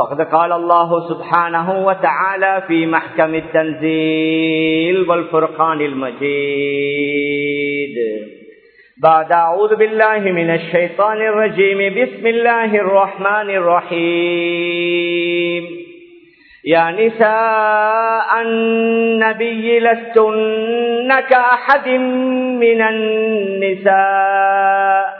فقد قال الله سبحانه وتعالى في محكم التنزيل والفرقان المجيد. بعد أعوذ بالله من الشيطان الرجيم. بسم الله الرحمن الرحيم. يا نساء النبي لستن كأحد من النساء.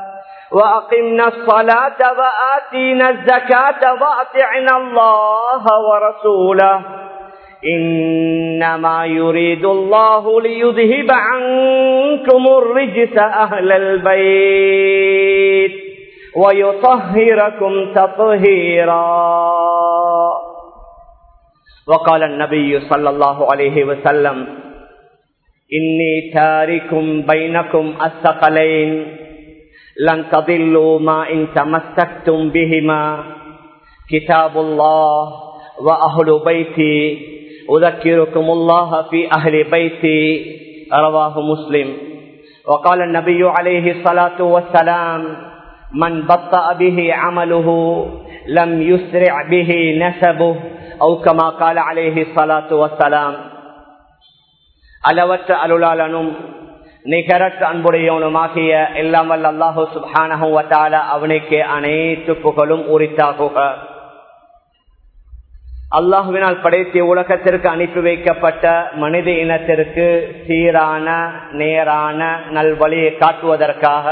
وأقمنا الصلاة وآتينا الزكاة وأطعنا الله ورسوله. إنما يريد الله ليذهب عنكم الرجس أهل البيت ويطهركم تطهيرا. وقال النبي صلى الله عليه وسلم إني تارك بينكم الثقلين لن تضلوا ما إن تمسكتم بهما. كتاب الله وأهل بيتي. أذكركم الله في أهل بيتي. رواه مسلم. وقال النبي عليه الصلاة والسلام من بطأ به عمله لم يسرع به نسبه. أو كما قال عليه الصلاة والسلام ألوت ألولالنم நிகரற்ற அன்புடையவனுமாகிய எல்லாம் வல்ல அல்லாஹு சுபானஹால அவனுக்கு அனைத்து புகழும் உரித்தாகுக. அல்லாஹுவினால் படைத்த உலகத்திற்கு அனுப்பி வைக்கப்பட்ட மனித இனத்திற்கு சீரான நேரான நல்வழியை காட்டுவதற்காக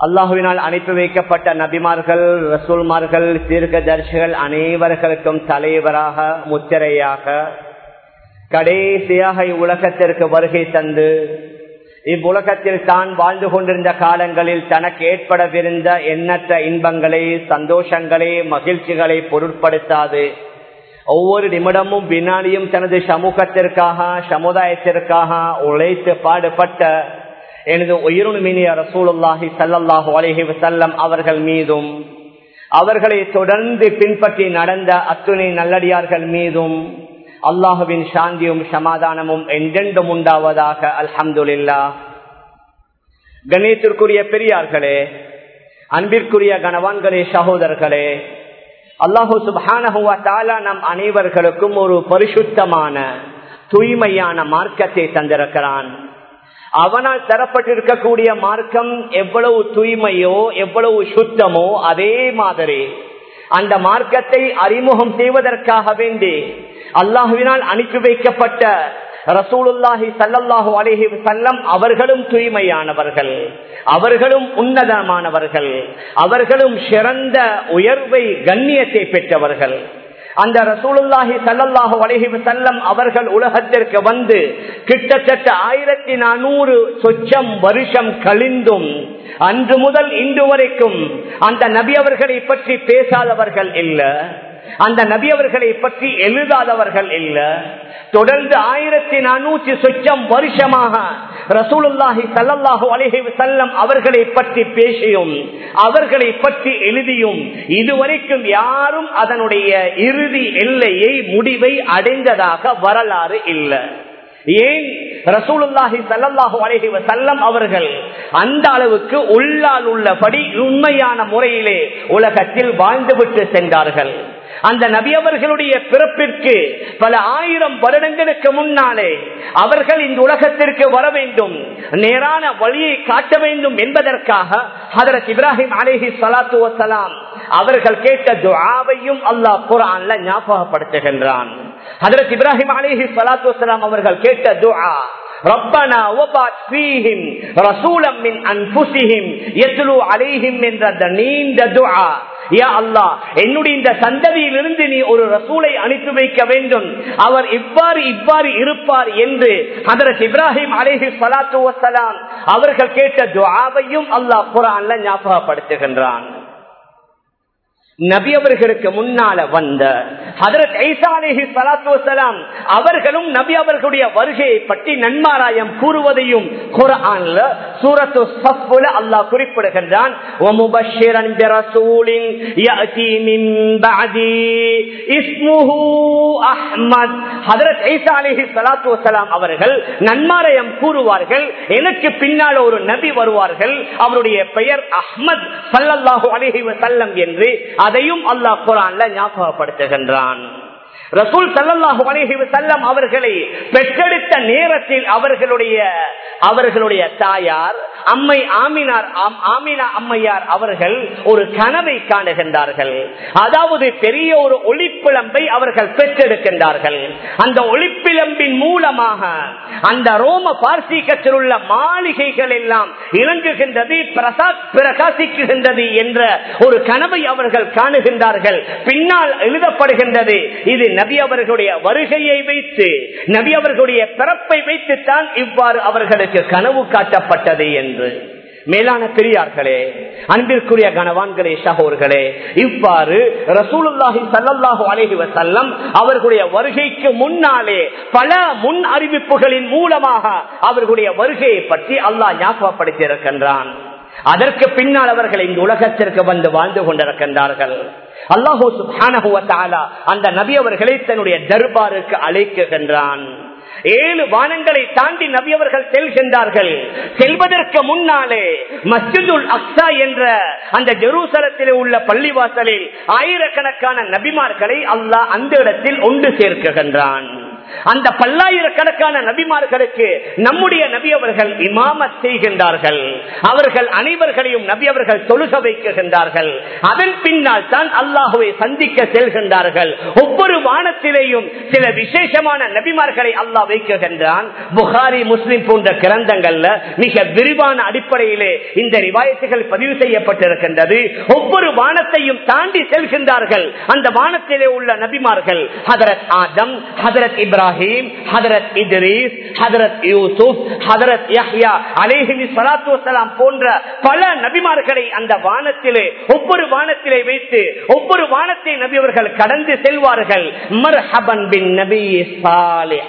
அல்லாஹுவினால் அனுப்பி வைக்கப்பட்ட நபிமார்கள் ரசூல்மார்கள் தீர்க்கதர்சிகள் அனைவர்களுக்கும் தலைவராக முத்திரையாக கடைசியாக இவ்வுலகத்திற்கு வருகை தந்து இவ்வுலகத்தில் தான் வாழ்ந்து கொண்டிருந்த காலங்களில் தனக்கு ஏற்படவிருந்த எண்ணற்ற இன்பங்களை சந்தோஷங்களை மகிழ்ச்சிகளை பொருட்படுத்தாது. ஒவ்வொரு நிமிடமும் வினாடியும் தனது சமூகத்திற்காக சமுதாயத்திற்காக உழைத்து பாடுபட்ட எனது உயிருமினிய ரசூலுல்லாஹி சல்லாஹு அலஹி வசல்லம் அவர்கள் மீதும் அவர்களை தொடர்ந்து பின்பற்றி நடந்த அத்துணை நல்லடியார்கள் மீதும் அல்லாஹுவின் சாந்தியும் சமாதானமும் என்றென்றும் உண்டாவதாக அல்ஹம்துல்லா கணேத்திற்குரிய பெரியார்களே அன்பிற்குரிய கணவான்களே சகோதரர்களே அல்லாஹு சுபானஹுவா நம் அனைவர்களுக்கும் ஒரு பரிசுத்தமான தூய்மையான மார்க்கத்தை தந்திருக்கிறான். அவனால் தரப்பட்டிருக்கக்கூடிய மார்க்கம் எவ்வளவு தூய்மையோ எவ்வளவு சுத்தமோ அதே மாதிரி அந்த மார்க்கத்தை அறிமுகம் செய்வதற்காக வேண்டி அல்லாஹுவினால் அனுப்பி வைக்கப்பட்ட ரசூலுல்லாஹி சல்லல்லாஹு அலஹி சல்லம் அவர்களும் தூய்மையானவர்கள் அவர்களும் உன்னதமானவர்கள் அவர்களும் சிறந்த உயர்வை கண்ணியத்தை பெற்றவர்கள். அந்த ரசூலுல்லாஹி சல்லாஹு அலஹி செல்லம் அவர்கள் உலகத்திற்கு வந்து கிட்டத்தட்ட ஆயிரத்தி நானூறு சொச்சம் வருஷம் கழிந்தும் அன்று முதல் இன்று வரைக்கும் அந்த நபி அவர்களை பற்றி பேசாதவர்கள் இல்ல. அந்த நபி அவர்களை பற்றி எழுதாதவர்கள் இல்ல. தொடர்ந்து ஆயிரத்தி நானூற்றி சொச்சம் வருஷமாக ரசூலுல்லாஹி சல்லாஹூ அலஹி செல்லம் அவர்களை பற்றி பேசியும் அவர்களை பற்றி எழுதியும் இதுவரைக்கும் யாரும் அதனுடைய இறுதி எல்லையை முடிவை அடைந்ததாக வரலாறு இல்லை. ஏன்? ரசூலுல்லாஹி சல்லல்லாஹு அலஹி வசல்லம் அவர்கள் அந்த அளவுக்கு உள்ளால் உள்ளபடி உண்மையான முறையிலே உலகத்தில் வாழ்ந்துவிட்டு சென்றார்கள். அந்த நபி அவர்களுடைய பிறப்பிற்கு பல ஆயிரம் வருடங்களுக்கு முன்னாலே அவர்கள் இந்த உலகத்திற்கு வர வேண்டும் நேரான வழியை காட்ட வேண்டும் என்பதற்காக ஹதரத் இப்ராஹிம் அலேஹி சலாத்து வசலாம் அவர்கள் கேட்ட துவாவையும் அல்லாஹ் குரான்ல ஞாபகப்படுத்துகின்றான். ஹதரத் இப்ராஹிம் அலேஹி சலாத்து வசலாம் அவர்கள் கேட்ட துஆ ரப்பனா வபாத் ஃபீஹிம் ரசூலம் மின் அன்ஃபுஸிஹிம் யத்லு அலைஹிம் என்ற நீண்ட துஆ யா அல்லாஹ் என்னுடைய இந்த சந்ததியிலிருந்து நீ ஒரு ரசூலை அனுப்பி வைக்க வேண்டும். அவர் இவ்வாறு இவ்வாறு இருப்பார் என்று ஹதரத் இப்ராஹிம் அலேஹி சலாத்து வசலாம் அவர்கள் கேட்ட துவாவையும் அல்லாஹ் குரான்ல ஞாபகப்படுத்துகின்றான். நபி அவர்களுக்கு முன்னால வந்த ஹதரத் ஐசாலேஹி சலாத்து வசலாம் அவர்களும் நபி அவர்களுடைய வருகையை பற்றி நன்மாராயம் கூறுவதையும் குரான்ல சூரத்து சஃப்புல அல்லாஹ் குறிப்பிடுகின்றான் ومبشرا برسول ياتي من بعدي اسمه احمد ஹதரத் ஈசா அலைஹி ஸலாத்து வஸலாம் அவர்கள் நன்மாராயம் கூறுவார்கள் எனக்கு பின்னால் ஒரு நபி வருவார்கள் அவருடைய பெயர் அஹ்மத் ஸல்லல்லாஹு அலைஹி வஸல்லம் என்று அதையும் அல்லாஹ் குரான்ல ஞாபகப்படுத்துகின்றான். ரசூல் சல்லாஹு அலைஹி செல்லம் அவர்களை பெற்றெடுத்த நேரத்தில் அவர்களுடைய அவர்களுடைய தாயார் அம்மை ஆமினார் ஆமினா அம்மையார் அவர்கள் ஒரு கனவை காணுகின்றார்கள். அதாவது பெரிய ஒரு ஒளிப்பிழம்பை அவர்கள் பெற்றெடுக்கின்றார்கள். அந்த ஒளிப்பிழம்பின் மூலமாக அந்த ரோம பார்சீகத்தில் உள்ள மாளிகைகள் எல்லாம் இறங்குகின்றது பிரகாசிக்குகின்றது என்ற ஒரு கனவை அவர்கள் காணுகின்றார்கள். பின்னால் எழுதப்படுகின்றது இது நபி அவர்களுடைய வருகையை வைத்து நபி அவர்களுடைய பிறப்பை வைத்துத்தான் இவ்வாறு அவர்களுக்கு கனவு காட்டப்பட்டது என்று. என்று. மேலான பெரியார்களே அன்பிற்குரிய கனவான்களே சகோர்களே இவ்வாறு ரசூலுல்லாஹி சல்லாஹூ அலஹி வசல்லம் அவர்களுடைய வருகைக்கு முன்னாலே பல முன் அறிவிப்புகளின் மூலமாக அவர்களுடைய வருகையை பற்றி அல்லாஹ் ஞாபகப்படுத்தியிருக்கின்றான். அதற்கு பின்னால் அவர்கள் இந்த உலகத்திற்கு வந்து வாழ்ந்து கொண்டிருக்கின்றார்கள். அல்லாஹூ சுபானகுவத்தாலா அந்த நபி அவர்களை தன்னுடைய தர்பாருக்கு அழைக்குகின்றான். ஏழு வானங்களை தாண்டி நபி அவர்கள் செல்கின்றார்கள். செல்வதற்கு முன்னாலே மஸ்ஜிதுல் அக்ஸா என்ற அந்த ஜெருசலத்தில் உள்ள பள்ளிவாசலில் ஆயிரக்கணக்கான நபிமார்களை அல்லாஹ் அந்த இடத்தில் ஒன்று சேர்க்கின்றான் அந்த பல்லாயிரக்கணக்கான நபிமார்களுக்கு நம்முடைய நபி அவர்கள் இமாமத் செய்கின்றார்கள். அவர்கள் அனைவர்களையும் நபி அவர்கள் தொழுக வைக்கின்றார்கள். அதன் பின்னால் தான் அல்லாஹுவை சந்திக்க செல்கின்றார்கள். ஒவ்வொரு வானத்திலேயும் சில விசேஷமான நபிமார்களை அல்லாஹ் வைக்கின்றான். புகாரி முஸ்லிம் போன்ற கிரந்தங்கள்ல மிக விரிவான அடிப்படையிலே இந்த ரிவாயத்துகள் பதிவு செய்யப்பட்டிருக்கின்றது. ஒவ்வொரு வானத்தையும் தாண்டி செல்கின்றார்கள். அந்த வானத்திலே உள்ள நபிமார்கள் ஹதரத் ஆதம் ஹதரத் இப்ராஹிம் ஹதரத் இத்ரீஸ் ஹதரத் யூசுப் ஹதரத் யஹ்யா அலேஹிமி சலாத்து வசலாம் போன்ற பல நபிமார்களை அந்த வானத்திலே ஒவ்வொரு வானத்திலே வைத்து ஒவ்வொரு வானத்தை நபி அவர்கள் கடந்து செல்வார்கள். மர்ஹபன் பின் நபி சாலே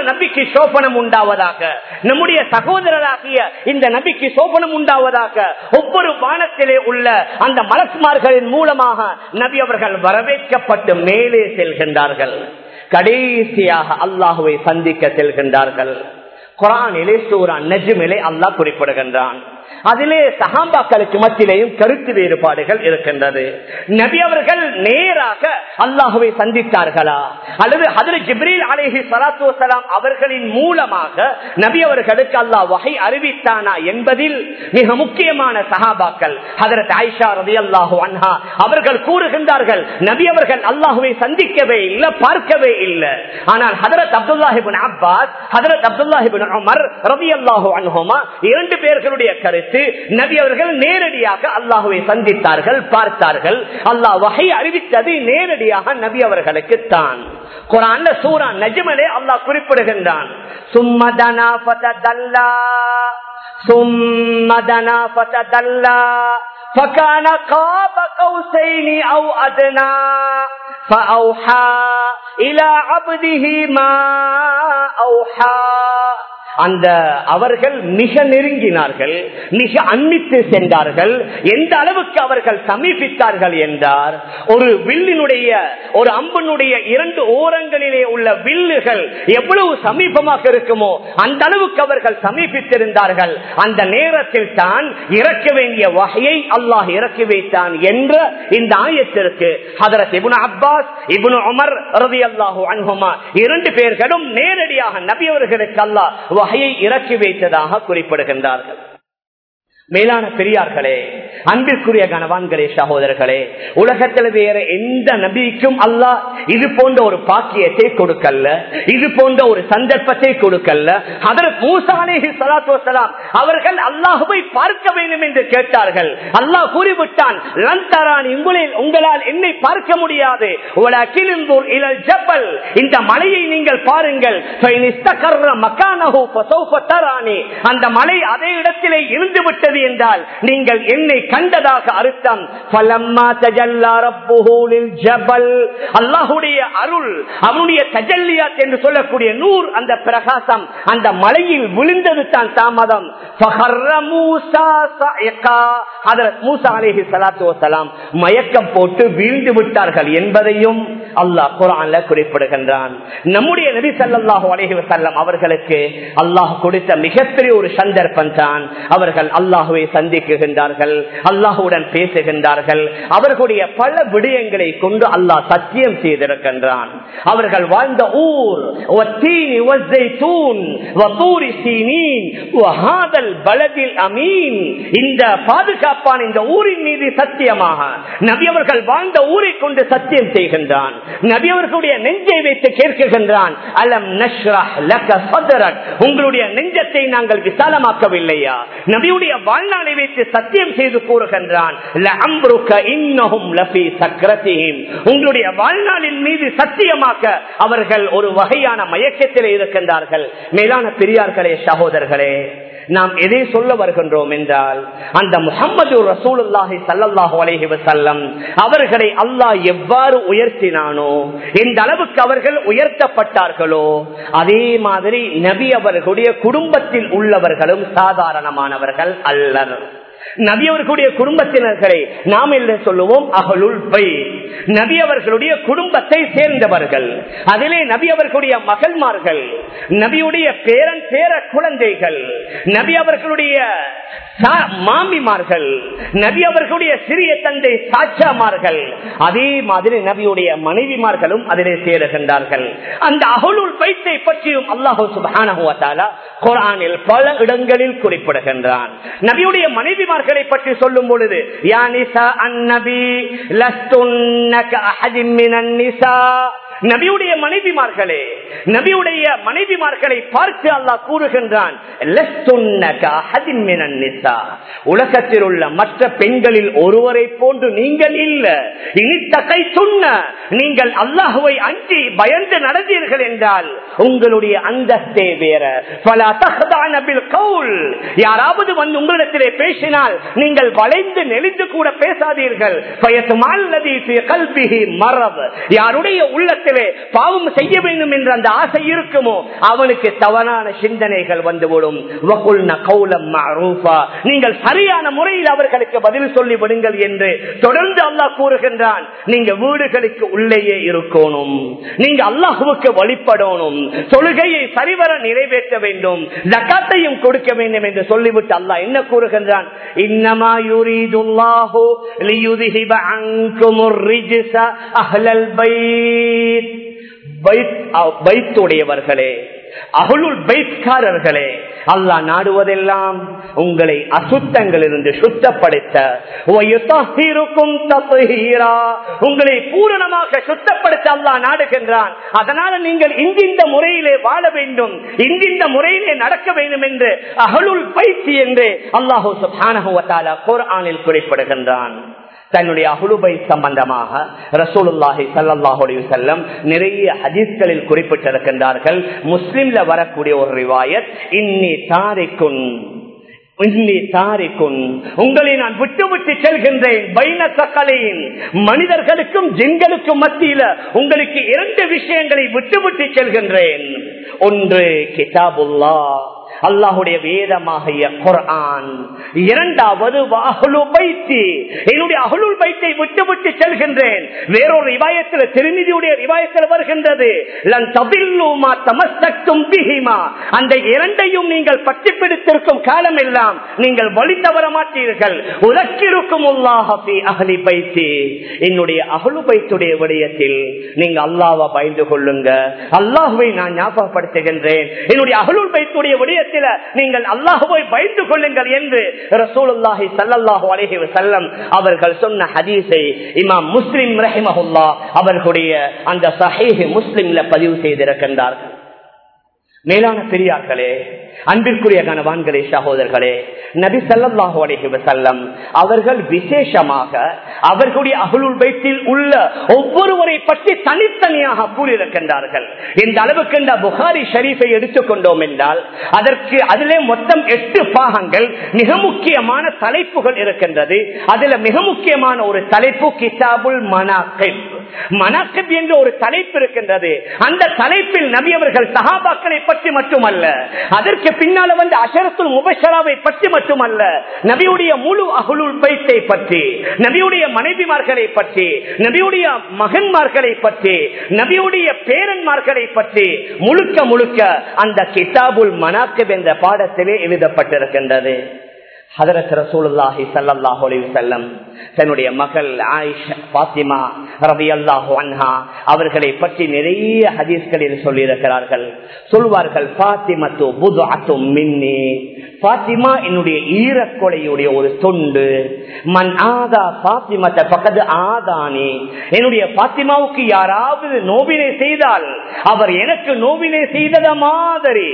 நபிக்கு சோபனம் உண்டாவதாக. நம்முடைய சகோதரராகிய இந்த நபிக்கு சோபனம் உண்டாவதாக. ஒவ்வொரு வானத்திலே உள்ள அந்த மலஸ்மார்களின் மூலமாக நபி அவர்கள் வரவேற்கப்பட்டு மேலே செல்கின்றார்கள். கடைசியாக அல்லாஹுவை சந்திக்க செல்கின்றார்கள். குரானிலே சூரா நெஜுமிலே அல்லாஹ் குறிப்பிடுகின்றான். அதிலே சகாம்பாக்களுக்கு மத்தியிலேயும் கருத்து வேறுபாடுகள் இருக்கின்றது. நபி அவர்கள் நேராக அல்லாஹுவை சந்தித்தார்களா? அல்லது அதில் ஜிப்ரீல் அலேஹி சலாத்து வலாம் அவர்களின் மூலமாக நபி அவர்களுக்கு அல்லாஹ் வகை அறிவித்தானா என்பதில் மிக முக்கியமான சகாபாக்கள் ஹதரத் ஆயிஷா ரதி அல்லாஹு அன்ஹா அவர்கள் கூறுகின்றார்கள் நபி அவர்கள் அல்லாஹுவை சந்திக்கவே இல்லை பார்க்கவே இல்லை. ஆனால் ஹதரத் அப்துல்லாஹிபின் அப்பாஸ் ஹதரத் அப்துல்லாஹிபின் உமர் ரவி அல்லாஹு அன்ஹோமா இரண்டு பேர்களுடைய கருத்து நபி அவர்கள் நேரடியாக அல்லாஹுவை சந்தித்தார்கள் பார்த்தார்கள் அல்லாஹ் வகை அறிவித்தது நேரடியாக நபி அவர்களுக்கு தான் குரான் சூரா நஜ்மலே அல்லாஹ் குறிப்பிடுகின்றான் சும்மதனா ஃபதல்லா சும்மதனா ஃபதல்லா فكان قاب قوسين او ادنى فاوحى الى عبده ما اوحى அந்த அவர்கள் மிக நெருங்கினார்கள் மிக அன்பித்து சென்றார்கள். எந்த அளவுக்கு அவர்கள் சமீபித்தார்கள் என்றார் ஒரு வில்லினுடைய ஒரு அம்பனுடைய இரண்டு ஓரங்களிலே உள்ள வில்லுகள் எவ்வளவு சமீபமாக இருக்குமோ அந்த அளவுக்கு அவர்கள் சமீபித்திருந்தார்கள். அந்த நேரத்தில் தான் இறக்க வேண்டிய வகையை அல்லாஹ் இறக்கி வைத்தான் என்ற இந்த ஆயத்திற்கு ஹதரத் இபுன் அப்பாஸ் இபுன் அமர் ரவி அல்லாஹூ அன்ஹுமா இரண்டு பேர்களும் நேரடியாக நபியவர்களுக்கு அல்லாஹ் வகையை இறக்கி வைத்ததாக குறிப்பிடுகின்றார்கள். மேலான பெரியார்களே அன்பிற்குரிய கனவான்களே சகோதரர்களே உலகத்தில் வேற எந்த நபிக்கும் அல்லாஹ் இது போன்ற ஒரு பாக்கியத்தை கொடுக்கல்ல இது போன்ற ஒரு சந்தர்ப்பத்தை கொடுக்கல அதற்கு மூசாலேஹி சலாத்து வசலாம் அவர்கள் அல்லாஹுவை பார்க்க வேண்டும் என்று கேட்டார்கள். அல்லாஹ் கூறிவிட்டான் லந்தரான் உங்களில் உங்களால் என்னை பார்க்க முடியாது. இந்த மலையை நீங்கள் பாருங்கள். அந்த மலை அதே இடத்திலே இருந்து விட்டது என்றால் நீங்கள் என்னை கண்டதாக அர்த்தம் அல்லாஹுடைய அருள் அவனுடைய தஜல்லியாத் என்று சொல்லக்கூடிய நூர் அந்த பிரகாசம் அந்த மலையில் விழுந்தது தான் தாமதம். மயக்கம் போட்டு வீழ்ந்து விட்டார்கள் என்பதையும் அல்லாஹ் குரான்ல குறிப்பிடுகின்றான். நம்முடைய நபி சல்லாஹூ அலஹி வசல்லம் அவர்களுக்கு அல்லாஹ் கொடுத்த மிகப்பெரிய ஒரு சந்தர்ப்பம் தான். அவர்கள் அல்லாஹுவை சந்திக்குகின்றார்கள். அல்லாஹுடன் பேசுகின்றார்கள். அவர்களுடைய பல விடயங்களை கொண்டு அல்லாஹ் சத்தியம் செய்திருக்கின்றான். அவர்கள் வாழ்ந்த ஊர் இந்த பாதுகாப்பான இந்த ஊரின் மீது சத்தியமாக நபி அவர்கள் வாழ்ந்த ஊரை கொண்டு சத்தியம் செய்கின்றான். நபி அவர்களுடைய நெஞ்சை வைத்து கேட்கின்றான் அலம் உங்களுடைய நெஞ்சத்தை நாங்கள் விசாலமாக்கவில்லையா? நபியுடைய வாழ்நாளை வைத்து சத்தியம் செய்து கூறுகின்றான் உங்களுடைய வாழ்நாளின் மீது சத்தியமாக்க அவர்கள் ஒரு வகையான மயக்கத்தில் இருக்கின்றார்கள். மேலான பெரியார்களே சகோதரர்களே நாம் எதை சொல்ல வருகின்றோம் என்றால் அந்த முகமது ரசூலுல்லாஹி சல்லாஹு அலஹி வசல்லம் அவர்களை அல்லாஹ் எவ்வாறு உயர்த்தினானோ எந்த அளவுக்கு அவர்கள் உயர்த்தப்பட்டார்களோ அதே மாதிரி நபி அவர்களுடைய குடும்பத்தில் உள்ளவர்களும் சாதாரணமானவர்கள் அல்லர். நபி அவர்களுடைய குடும்பத்தினர்களை நாம் என்ன சொல்லுவோம்? அகலுள் பை நபி அவர்களுடைய குடும்பத்தை சேர்ந்தவர்கள். அதிலே நபி அவர்களுடைய மகள்மார்கள் நபியுடைய பேரன் பேர குழந்தைகள் நபி அவர்களுடைய மாமிமார்கள் நபி அவர்களுடைய சிறிய தந்தை சாட்சாமார்கள் அதே மாதிரி நபியுடைய மனைவிமார்களும் அதிலே சேருகின்றார்கள். அந்த அகலுள் பைத்தை பற்றியும் அல்லாஹூ சுபானா குரானில் பல இடங்களில் குறிப்பிடுகின்றான். நபியுடைய மனைவிமார்களை பற்றி சொல்லும் பொழுது யானிசா அந்நபி லஸ்துன்னக அஹதின் நபியுடைய மனைவிமார்களே நபியுடைய மனைவிமார்களை பார்த்து அல்லாஹ் கூறுகின்றான் உலகத்தில் உள்ள மற்ற பெண்களில் ஒருவரை போன்று நீங்கள் இல்ல. இனி சொன்ன நீங்கள் அல்லாஹுவை அஞ்சி பயந்து நடந்தீர்கள் என்றால் உங்களுடைய அந்தஸ்தே வேற. பல தகதான கவுல். யாராவது வந்து உங்களிடத்திலே பேசினால் நீங்கள் வளைந்து நெளிந்து கூட பேசாதீர்கள். மரபு. யாருடைய உள்ளத்திலே பாவம் செய்ய வேண்டும் என்ற அந்த ஆசை இருக்குமோ அவனுக்கு தவறான சிந்தனைகள் வந்துவிடும். நீங்கள் சரியான முறையில் அவர்களுக்கு பதில் சொல்லி விடுங்கள் என்று தொடர்ந்து அல்லாஹ் கூறுகின்றான். நீங்க வீடுகளுக்கு உள்ளேயே இருக்கணும். நீங்க அல்லாஹுவுக்கு வழிபடணும். தொழுகையை சரிவர நிறைவேற்ற வேண்டும். ஜக்காத்தையும் கொடுக்க வேண்டும் என்று சொல்லிவிட்டு அல்லாஹ் என்ன கூறுகின்றான்? இன்னமா யுரீதுல்லாஹு லியுதிஹிப அன்குமுர் ரிஜ்ஸ அஹ்லல் பைத். பைத்துடையவர்களே. அகுலுள் பைத்காரர்களே. அல்லா நாடுவதெல்லாம் உங்களை அசுத்தங்களிலிருந்து சுத்தப்படுத்த. உங்களை பூரணமாக சுத்தப்படுத்த அல்லா நாடுகின்றான். அதனால நீங்கள் இந்திந்த முறையிலே வாழ வேண்டும். இந்திந்த முறையிலே நடக்க வேண்டும் என்று அகலுள் பைத்தி என்று அல்லாஹூ குரானில் குறிப்பிடுகின்றான். தன்னுடைய அகுலுபை சம்பந்தமாக ரசூலுல்லாஹி சல்லாஹுடைய செல்லம் நிறைய ஹதீஸ்களில் குறிப்பிட்டிருக்கின்றார்கள். முஸ்லிம்ல வரக்கூடிய ஒரு ரிவாயத் இன்னி தாரிக்கும் உங்களை நான் விட்டு விட்டு செல்கின்றேன் பைன மனிதர்களுக்கும் ஜெண்களுக்கும் மத்தியில உங்களுக்கு இரண்டு விஷயங்களை விட்டு விட்டு செல்கின்றேன். ஒன்று கிதாபுல்லா அல்லாஹுடைய வேதமாகிய குரான் இரண்டாவது அஹ்லு பைத்தி. என்னுடைய அகலுள் பைத்தை விட்டு விட்டு செல்கின்றேன். வேறொரு ரிவாயத்தில் திருநிதியுடைய ரிவாயத்தில் வருகின்றது. அந்த இரண்டையும் நீங்கள் பற்றி பிடித்திருக்கும் காலம் எல்லாம் நீங்கள் வழி தவற மாட்டீர்கள் உலக்கிருக்கும் அகலி பைத்தி. என்னுடைய அகலு பைத்துடைய விடயத்தில் நீங்க அல்லாவை பயந்து கொள்ளுங்க. அல்லாஹுவை நான் ஞாபகப்படுத்துகின்றேன். என்னுடைய அகலுள் பைத்துடைய விடயத்தில் நீங்கள் அல்லாஹுவை பயந்து கொள்ளுங்கள் என்று ரசூலுல்லாஹி ஸல்லல்லாஹு அலைஹி வஸல்லம் அவர்கள் சொன்ன ஹதீஸை இமாம் முஸ்லிம் ரஹிமஹுல்லா அவர்களுடைய அந்த சஹேஹி முஸ்லிம்ல பதிவு செய்திருக்கின்றார்கள். மேலான பெரியார்களே அன்பிற்குரிய கனவான்களே சகோதரர்களே நபி சல்லாஹு அலஹி வசல்லம் அவர்கள் விசேஷமாக அவர்களுடைய அகலுள் பைத்தில் உள்ள ஒவ்வொருவரை பற்றி தனித்தனியாக கூறியிருக்கின்றார்கள். இந்த அளவுக்கு இந்த புகாரி ஷரீஃபை எடுத்துக்கொண்டோம் என்றால் அதற்கு அதிலே மொத்தம் எட்டு பாகங்கள் மிக முக்கியமான தலைப்புகள் இருக்கின்றது. அதுல மிக முக்கியமான ஒரு தலைப்பு கிதாபுல் மனாக்கை மனாக்கிப் என்று ஒரு தலைப்பு இருக்கின்றது. அந்த தலைப்பில் நபி அவர்கள் சகாபாக்களை பற்றி மட்டுமல்ல அதற்கு பின்னால வந்து அஷரத்துல் முபஷராவை பற்றி மட்டுமல்ல நபியுடைய முழு அகுலுல் பைத்தை பற்றி நபியுடைய மனைவிமார்களை பற்றி நபியுடைய மகன்மார்களை பற்றி நபியுடைய பேரன்மார்களை பற்றி முழுக்க முழுக்க அந்த கிதாபுல் மனாக்கிப் என்ற பாடத்திலே எழுதப்பட்டிருக்கின்றது. ஹதரத் ரசூலுல்லாஹி ஸல்லல்லாஹு அலைஹி வஸல்லம் தன்னுடைய மகள் ஆயிஷா பாத்திமா ரலியல்லாஹு அன்ஹா அவர்களை பற்றி நிறைய ஹதீஸ்களில் சொல்லியிருக்கிறார்கள். சொல்வார்கள் பாத்திமத்து புது அத்து மின்னி. பாத்திமா என்னுடைய ஈரக்கொலையுடைய ஒரு தொண்டு. மன் ஆதா பாத்திமத்தை பக்கத்து ஆதானே. என்னுடைய பாத்திமாவுக்கு யாராவது நோவினை செய்தால் அவர் எனக்கு நோவினை செய்தத மாதிரி.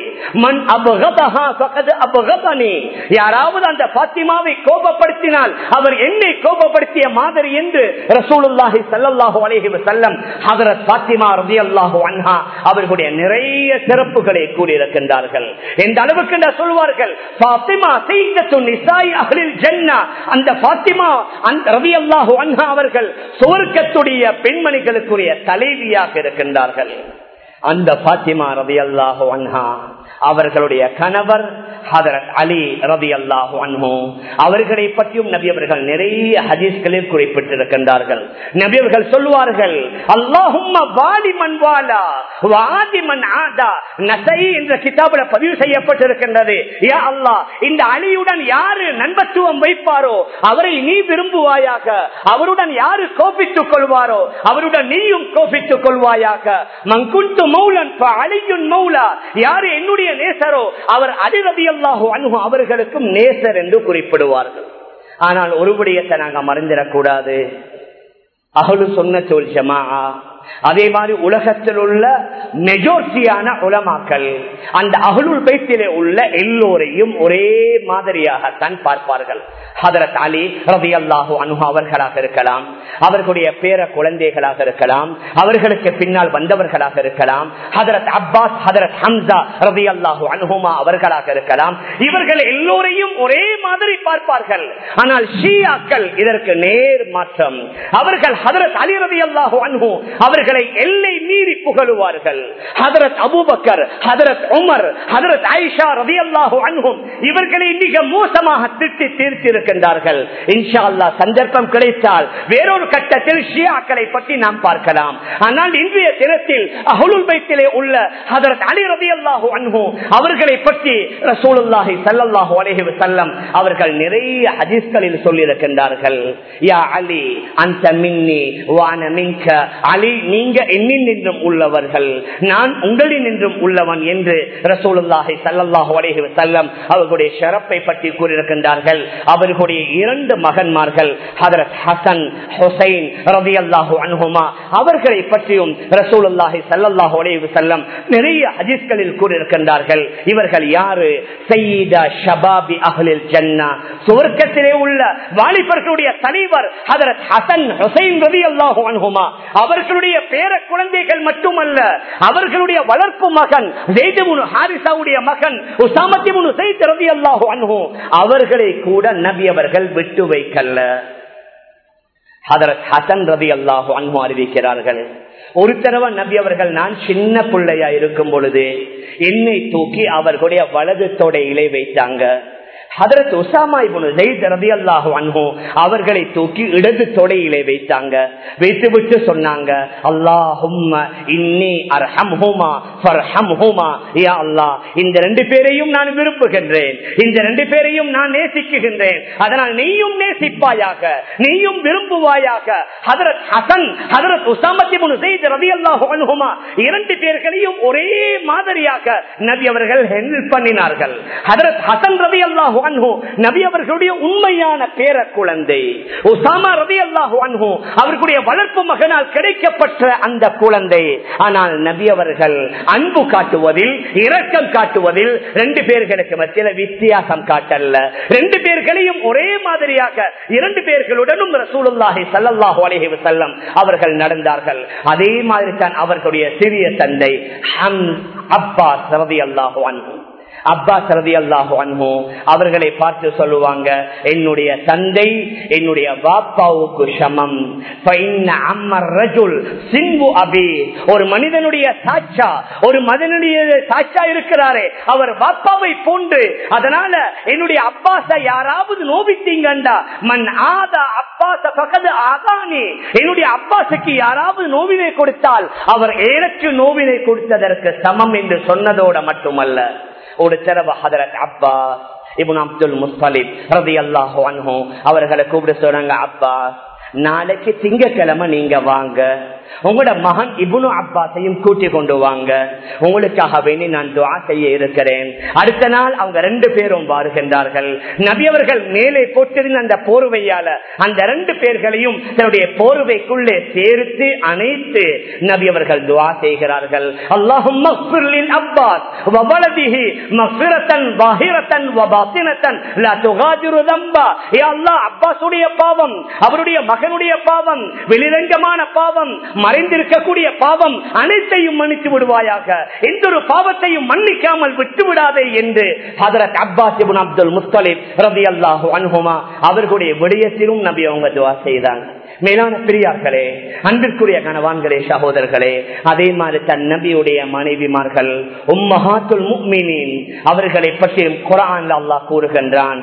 மண் அபகதஹா பக்கத்து அபகதனே. யாராவது அந்த பாத்திமாவை கோபப்படுத்தினால் அவர் என்னை கோபப்படுத்திய மாதிரி என்று ரசூலுல்லாஹி சல்லாஹூ அலேஹி வஸல்லம் ஹஜரத் பாத்திமா ரலியல்லாஹு அன்ஹா அவர்களுடைய நிறைய சிறப்புகளை கூறியிருக்கின்றார்கள். எந்த அளவுக்கு சொல்வார்கள்? பாத்திமா சையத்து நிசாய் அஹ்லில் ஜன்னah அந்த பாத்திமா அந்த ரலியல்லாஹு அன்ஹா அவர்கள் சுவர்க்கத்துடைய பெண்மணிகளுக்குரிய தலைவியாக இருக்கின்றார்கள். அந்த பாத்திமா ரலியல்லாஹு அன்ஹா அவர்களுடைய கணவர் ஹதரத் அலி ரதி அல்லாஹு அன்ஹோ. அவர்களை பற்றியும் நபியவர்கள் நிறைய ஹதீஸ்களில் குறிப்பிட்டிருக்கின்றார்கள். நபியவர்கள் சொல்வார்கள் அல்லாஹும்ம வாலா வாதி ஆதா நசை என்ற கிதாபுல பதிவு செய்யப்பட்டிருக்கின்றது. யா அல்லாஹ் இந்த அலியுடன் யாரு நண்பத்துவம் வைப்பாரோ அவரை நீ விரும்புவாயாக. அவருடன் யாரு கோபித்துக் கொள்வாரோ அவருடன் நீயும் கோபித்துக் கொள்வாயாக. மங்குண்டும் மௌலன் அலியுன் மௌலா. யாரு என்னுடைய நேசரோ? அவர் அதிரதி அல்லாஹு அவர்களுக்கும் நேசர் என்று குறிப்பிடுவார்கள். ஆனால் ஒரு விடயத்தை நாங்க மறந்துடக்கூடாது. அகலு சொன்ன சொல் ஜமா அதே மாதிரி உலகத்தில் உள்ள மெஜோரிட்டியான உலமாக்கள் அந்த அகலுள் பேச்சிலே உள்ள எல்லோரையும் ஒரே மாதிரியாகத்தான் பார்ப்பார்கள். ஹதரத் அலி ரவி அல்லாஹு அனுகு அவர்களாக இருக்கலாம் அவர்களுடைய பேர குழந்தைகளாக இருக்கலாம் அவர்களுக்கு பின்னால் வந்தவர்களாக இருக்கலாம் ஹதரத் அப்பாஸ் ஹதரத் ஹம்சா ரவி அல்லாஹு அனுஹுமா அவர்களாக இருக்கலாம் இவர்கள் எல்லோரையும் ஒரே மாதிரி பார்ப்பார்கள். ஆனால் ஷியாக்கள் இதற்கு நேர் மாற்றம். அவர்கள் ஹதரத் அலி ரவி அல்லாஹு அவர் அவர்களை எல்லை மீறி புகழுவார்கள். ஹதரத் அபுபக்கர் ஹதரத் உமர் ஹதரத் ஐஷா ரவி அல்லாஹு அனுகும் இவர்களை மிக மோசமாக திட்டி தீர்த்திருக்கின்றார்கள். இன்ஷா அல்லா சந்தர்ப்பம் கிடைத்தால் வேறொரு கட்டத்தில் ஷியாக்களை பற்றி நாம் பார்க்கலாம். ஆனால் இன்றைய தினத்தில் அகுலுல் பைத்திலே உள்ள ஹதரத் அலி ரவி அல்லாஹு அன்ஹு அவர்களை பற்றி ரசூலுல்லாஹி சல்லல்லாஹு அலைஹி வஸல்லம் அவர்கள் நிறைய ஹதீஸ்களில் சொல்லியிருக்கின்றார்கள். யா அலி அந்த மின்னி வான மின்க அலி நீங்க என்னில் உள்ளவர்கள் நான் உங்களில் நின்றும் உள்ளவன் என்று ரசூலுல்லாஹி சல்லாஹு அலேஹி வஸல்லம் அவர்களுடைய சிறப்பை பற்றி கூறியிருக்கின்றார்கள். அவர்களுடைய இரண்டு மகன்மார்கள் ஹதரத் ஹசன் ஹொசைன் ரதி அல்லாஹு அனுகுமா அவர்களை பற்றியும் ரசூலுல்லாஹி சல்லாஹு அலேஹி வஸல்லம் நிறைய அஜிஸ்களில் கூறியிருக்கின்றார்கள். இவர்கள் யாரு? சையீதா ஷபாபி அஹ்லில் ஜன்னா. சுவர்க்கத்திலே உள்ள வாலிபர்களுடைய தலைவர் ஹதரத் ஹசன் ஹொசைன் ரதி அல்லாஹு அனுகுமா அவர்களுடைய அவர்களுடைய பேர குழந்தைகள் மட்டுமல்ல அவர்களுடைய வளர்ப்பு மகன் ஹாரிசாவுடைய மகன் அவர்களை கூட நபி அவர்கள் விட்டு வைக்கல்ல ஹதரத் ஹசன் ரவி அல்லாஹு அன்ஹு அறிவிக்கிறார்கள் ஒரு தடவை நபி அவர்கள் நான் சின்ன பிள்ளையா இருக்கும் பொழுது என்னை தூக்கி அவர்களுடைய வலது தொடையிலே வைத்தாங்க. ஹதரத் உசாமா இப்னு ஸைத் ரலியல்லாஹு அன்ஹு அவர்களை தூக்கி இடது தொடையிலே வைத்தாங்க. வைத்து விட்டு சொன்னாங்க அல்லாஹும்ம இன்னி அர்ஹம்ஹுமா ஃபர்ஹம்ஹுமா. யா அல்லாஹ் இந்த ரெண்டு பேரையும் நான் விரும்புகின்றேன். இந்த ரெண்டு பேரையும் நான் நேசிக்குகின்றேன். அதனால் நீயும் நேசிப்பாயாக நீயும் விரும்புவாயாக. ஹதரத் ஹசன் ஹதரத் உசாமத் இப்னு ஸைத் ரலியல்லாஹு அன்ஹுமா இரண்டு பேர்களையும் ஒரே மாதிரியாக நபி அவர்கள் ஹெல்ப் பண்ணினார்கள். ஹதரத் ஹசன் ரலியல்லாஹு அன்ஹு நபி அவர்களுடைய உண்மையான பேர குழந்தை. உசாமா ரவி அல்லாஹு அன்ஹு அவர்களுடைய வளர்ப்பு மகனால் கிடைக்கப்பட்ட அந்த குழந்தை. ஆனால் நபி அவர்கள் அன்பு காட்டுவதில் இரக்கம் காட்டுவதில் ரெண்டு பேர்களுக்கு மத்தியில வித்தியாசம் காட்டல்ல. ரெண்டு பேர்களையும் ஒரே மாதிரியாக இரண்டு பேர்களுடனும் ரசூலுல்லாஹி ஸல்லல்லாஹு அலைஹி வஸல்லம் அவர்கள் நடந்தார்கள். அதே மாதிரி தான் அவர்களுடைய சிறிய தந்தை ஹம் அப்பாஸ் ரலியல்லாஹு அன்ஹு. அப்பா சரதி அல்லாஹு அன்போ அவர்களை பார்த்து சொல்லுவாங்க என்னுடைய தந்தை என்னுடைய பாப்பாவுக்கு சமம். ஒரு மனிதனுடைய சாட்சா ஒரு மனிதனுடைய சாட்சா இருக்கிறாரே அவர் வாப்பாவை போன்று அதனால என்னுடைய அப்பாச யாராவது நோவித்தீங்கண்டா? மண் ஆதா அப்பாச பக்கத்து ஆதானே. என்னுடைய அப்பாசுக்கு யாராவது நோவினை கொடுத்தால் அவர் எனக்கு நோவினை கொடுத்ததற்கு சமம் என்று சொன்னதோட மட்டுமல்ல. ஒரு தடவை ஹதரத் அப்பா இபுன் அப்துல் முஸ்தலிப் ரதி அல்லாஹோ அன்ஹோ. அவர்களை கூப்பிட சொல்றாங்க அப்பா நாளைக்கு திங்கக்கிழமை நீங்க வாங்க. உங்களோட மகன் இபுனு அப்பாசையும் கூட்டி கொண்டு வாங்க. உங்களுக்காக வேண்டி நான் துவா செய்ய இருக்கிறேன். அடுத்த நாள் அவங்க ரெண்டு பேரும் வாருகின்றார்கள். நபியவர்கள் மேலே போட்டிருந்த அந்த போர்வையால அந்த ரெண்டு பேர்களையும் தன்னுடைய போர்வைக்குள்ளே சேர்த்து அனைத்து நபியவர்கள் துவா செய்கிறார்கள். அல்லாஹும் அப்பாஸ் வவலதிஹி மஃபிரத்தன் வாஹிரத்தன் வபாத்தினத்தன் லா துகாதிரு தம்பா. ஏ அல்லாஹ் அப்பாஸுடைய பாவம் அவருடைய மகனுடைய பாவம் வெளிரங்கமான பாவம் மறைந்திருக்கக்கூடிய பாவம் அனைத்தையும் மன்னித்து விடுவாயாக. எந்த ஒரு பாவத்தையும் மன்னிக்காமல் விட்டு விடாதே என்று ஹதரத் அப்பாஸ் அப்துல் முத்தலிப் ரவி அல்லாஹு அனுகுமா அவர்களுடைய விடயத்திலும் நபி அவங்க துவா செய்தாங்க. மேலான பிரியார்களே அன்பிற்குரிய கணவான்களே சகோதரர்களே அதே மாதிரி தன் நபியுடைய மனைவிமார்கள் உம்மஹாத்துல் முக்மினின் அவர்களை பற்றியும் குரான் அல்லாஹ் கூறுகின்றான்.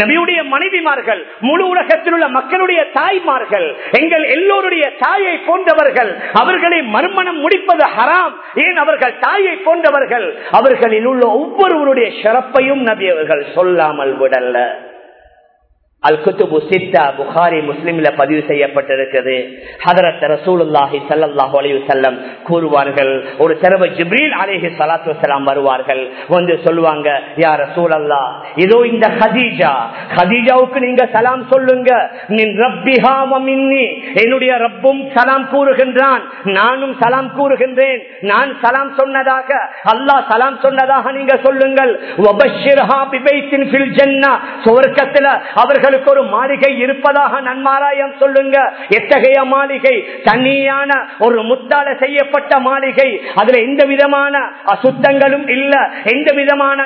நபியுடைய மனைவிமார்கள் முழு உலகத்தில் உள்ள மக்களுடைய தாய்மார்கள் எங்கள் எல்லோருடைய தாயை போன்றவர்கள் அவர்களை மறுமணம் முடிப்பது ஹராம். ஏன் அவர்கள் தாயை போன்றவர்கள்? அவர்களில் உள்ள ஒவ்வொருவருடைய சிறப்பையும் நபி அவர்கள் சொல்லாமல் விடல்ல அல் குத்துபு சித்தா புகாரி முஸ்லிம்ல பதிவு செய்யப்பட்டிருக்கிறது ஹதரத் ரசூலுல்லாஹி சல்லாஹு அலி வல்லம் கூறுவார்கள் ஒரு தடவை ஜிப்ரீல் அலேஹி சலாத்து வலாம் வருவார்கள். வந்து சொல்லுவாங்க யார் ரசூல் அல்லா இதோ இந்த ஹதீஜா ஹதீஜாவுக்கு நீங்க சலாம் சொல்லுங்க. மின் ரப்பிஹா என்னுடைய ரப்பும் சலாம் கூறுகின்றான். நானும் சலாம் கூறுகின்றேன். நான் சலாம் சொன்னதாக அல்லாஹ் சலாம் சொன்னதாக நீங்க சொல்லுங்கள். வபஷ்ஷிர்ஹா அவர்கள் உங்களுக்கு ஒரு மாளிகை இருப்பதாக நன்மாராயம் சொல்லுங்க. எத்தகைய மாளிகை? தனியான ஒரு முத்தால செய்யப்பட்ட மாளிகை. அதுல எந்த விதமான அசுத்தங்களும் இல்ல. எந்த விதமான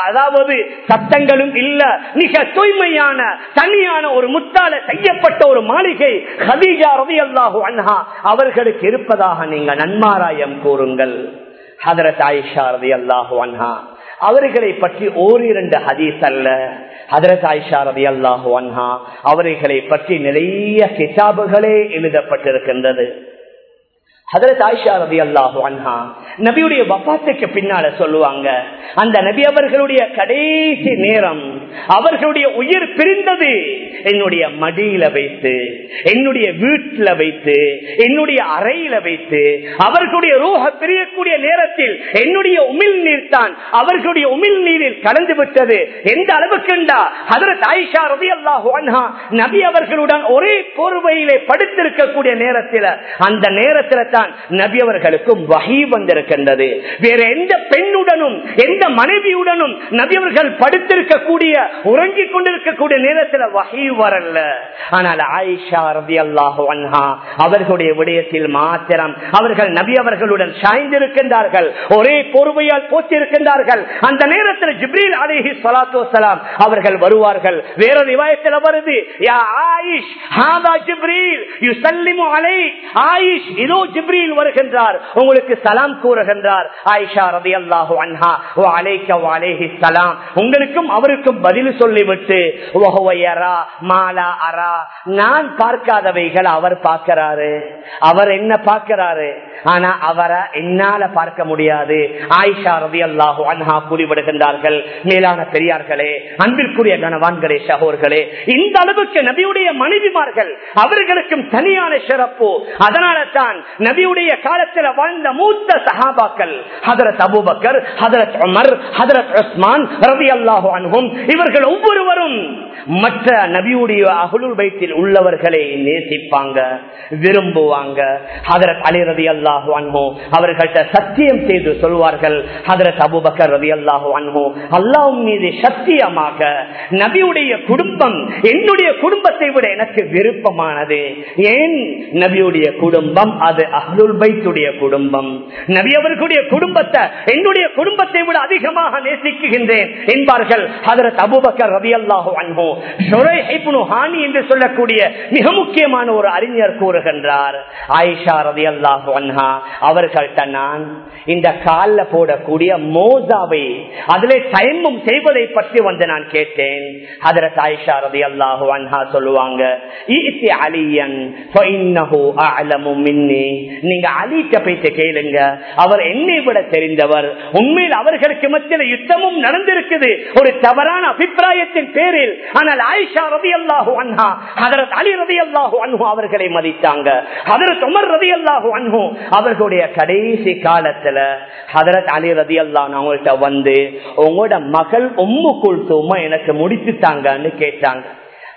அதாவது சத்தங்களும் இல்ல. மிக தூய்மையான தனியான ஒரு முத்தால செய்யப்பட்ட ஒரு மாளிகை ஹதீஜா ரவி அல்லாஹு அன்ஹா அவர்களுக்கு இருப்பதாக நீங்க நன்மாராயம் கூறுங்கள். ஹதரத் ஆயிஷா ரவி அல்லாஹு அன்ஹா அவர்களை பற்றி ஓரிரண்டு ஹதீஸ் அல்ல. ஹதரத் ஆயிஷா ரவி அல்லாஹு அன்ஹா அவர்களை பற்றி நிறைய கிதாபுகளே எழுதப்பட்டிருக்கின்றது. ஹதரத் ஆயிஷா ரவி அல்லாஹு அன்ஹா நபியுடைய வப்பாத்துக்கு பின்னால சொல்லுவாங்க அந்த நபி அவர்களுடைய கடைசி நேரம் அவர்களுடைய உயிர் பிரிந்தது என்னுடைய மடியில வைத்து என்னுடைய வீட்டில வைத்து என்னுடைய அறையில வைத்து அவர்களுடைய ரூஹ பிரியக்கூடிய நேரத்தில் என்னுடைய உமிழ் நீர் தான் அவர்களுடைய உமிழ் நீரில் கலந்து விட்டது. எந்த அளவுக்குண்டா ஹதரத் ஆயிஷா ரவி அல்லாஹு அன்ஹா நபி அவர்களுடன் ஒரே போர்வையிலே படுத்திருக்கக்கூடிய நேரத்தில் அந்த நேரத்தில் தான் நபி அவர்களுக்கும் வகை வந்திருக்கின்றது. வேற எந்த பெண்ணுடனும் எந்த மனைவியுடனும் நபி அவர்கள் படுத்திருக்கக்கூடிய உறங்கிக் கொண்டிருக்கக்கூடிய நேரத்தில் வகை வரல. ஆனால் ஆயிஷா ரவி அல்லாஹு அன்ஹா அவர்களுடைய விடயத்தில் மாத்திரம் அவர்கள் நபி அவர்களுடன் சாய்ந்திருக்கின்றார்கள். ஒரே பொறுமையால் போச்சிருக்கின்றார்கள் அந்த நேரத்தில் ஜிப்ரீல் அலிஹி சலாத்து வலாம் அவர்கள் வருவார்கள். வேற ரிவாயத்தில் வருது யா ஆயிஷ் ஹாதா ஜிப்ரீல் யுசல்லிமு அலை ஆயிஷ் இதோ ஜிப்ரீல் வருகின்றார். உங்களுக்கு சலாம் கூறுகின்றார். ஆயிஷா ரதி அல்லாஹு அன்ஹா ஓ அலேக்க அலேஹி சலாம் உங்களுக்கும் அவருக்கும் பதில் சொல்லிவிட்டு ஓஹோயரா மாலா அரா. நான் பார்க்காதவைகள் அவர் பார்க்கிறாரு. அவர் என்ன பார்க்கிறாரு? ஆனா அவரை என்னால பார்க்க முடியாது. ஆயிஷா ரதி அல்லாஹு அன்ஹா கூறிவிடுகின்றார்கள் மேலான பெரியார்களே அன்பிற்குரிய கனவான்களே சகோர்களே இந்த அளவுக்கு நபியுடைய மனைவிமார்கள் அவர்களுக்கும் தனியான சிறப்பு. அதனால தான் நபியுடைய காலத்தில் வாழ்ந்த மூத்த சஹாபாக்கள் ஹதரத் அபுபக்கர் ஹதரத் உமர் ஹதரத் உஸ்மான் ரவி அல்லாஹு அனுகும் இவர்கள் ஒவ்வொருவரும் மற்ற நபியுடைய அகுலுல் பைத்தில் உள்ளவர்களை நேசிப்பாங்க விரும்புவாங்க. ஹதரத் அலி ரவி அல்லாஹு அன்போ அவர்கள்ட்ட சத்தியம் செய்து சொல்வார்கள் ஹதரத் அபுபக்கர் ரவி அல்லாஹு அன்போ அல்லாஹ் மீது சத்தியமாக நபியுடைய குடும்பம் என்னுடைய குடும்பத்தை விட எனக்கு விருப்பமானது. ஏன்? நபியுடைய குடும்பம் அது அஹ்லுல் பைத்துடைய குடும்பம். நபி அவர்களுடைய குடும்பத்தை என்னுடைய குடும்பத்தை விட அதிகமாக நேசிக்குகின்றேன் என்பார்கள் ஹதரத் அபுபக்கர் ரவி அல்லாஹு அன்போ ஹானி என்று சொல்லக்கூடிய மிக முக்கியமான ஒரு அறிஞர் கூறுகின்றார். ஆயிஷா ரவி அல்லாஹு அன்ஹா அவர்கள்ட்ட நான் இந்த காலில் போடக்கூடிய மோசாவை அதிலே டைமும் செய்வதை பற்றி வந்து நான் கேட்டேன். ஹதரத் ஆயிஷா ரவி அல்லாஹு அன்ஹா சொல்லுவாங்க ஈசி அலியன் நீங்க அலிட்ட பேச்ச கேளுங்க. அவர் என்னை விட தெரிந்தவர். உண்மையில் அவர்களுக்கு மத்தியில் யுத்தமும் நடந்திருக்குது. ஒரு தவறான அபிப்பிராயத்தின் பேரில். ஆனால் ஆயிஷா ரவி அல்லாஹு அன்ஹா ஹதரத் அலி ரவி அல்லாஹு அன்ஹு அவர்களை மதித்தாங்க. ஹதரத் உமர் ரவி அல்லாஹு அன்ஹு அவர்களுடைய கடைசி காலத்துல ஹதரத் அலி ரதி அல்லாஹ் அவங்கள்ட்ட வந்து உங்களோட மகள் உம்மு குல்சுமா எனக்கு முடித்துட்டாங்கன்னு கேட்டாங்க.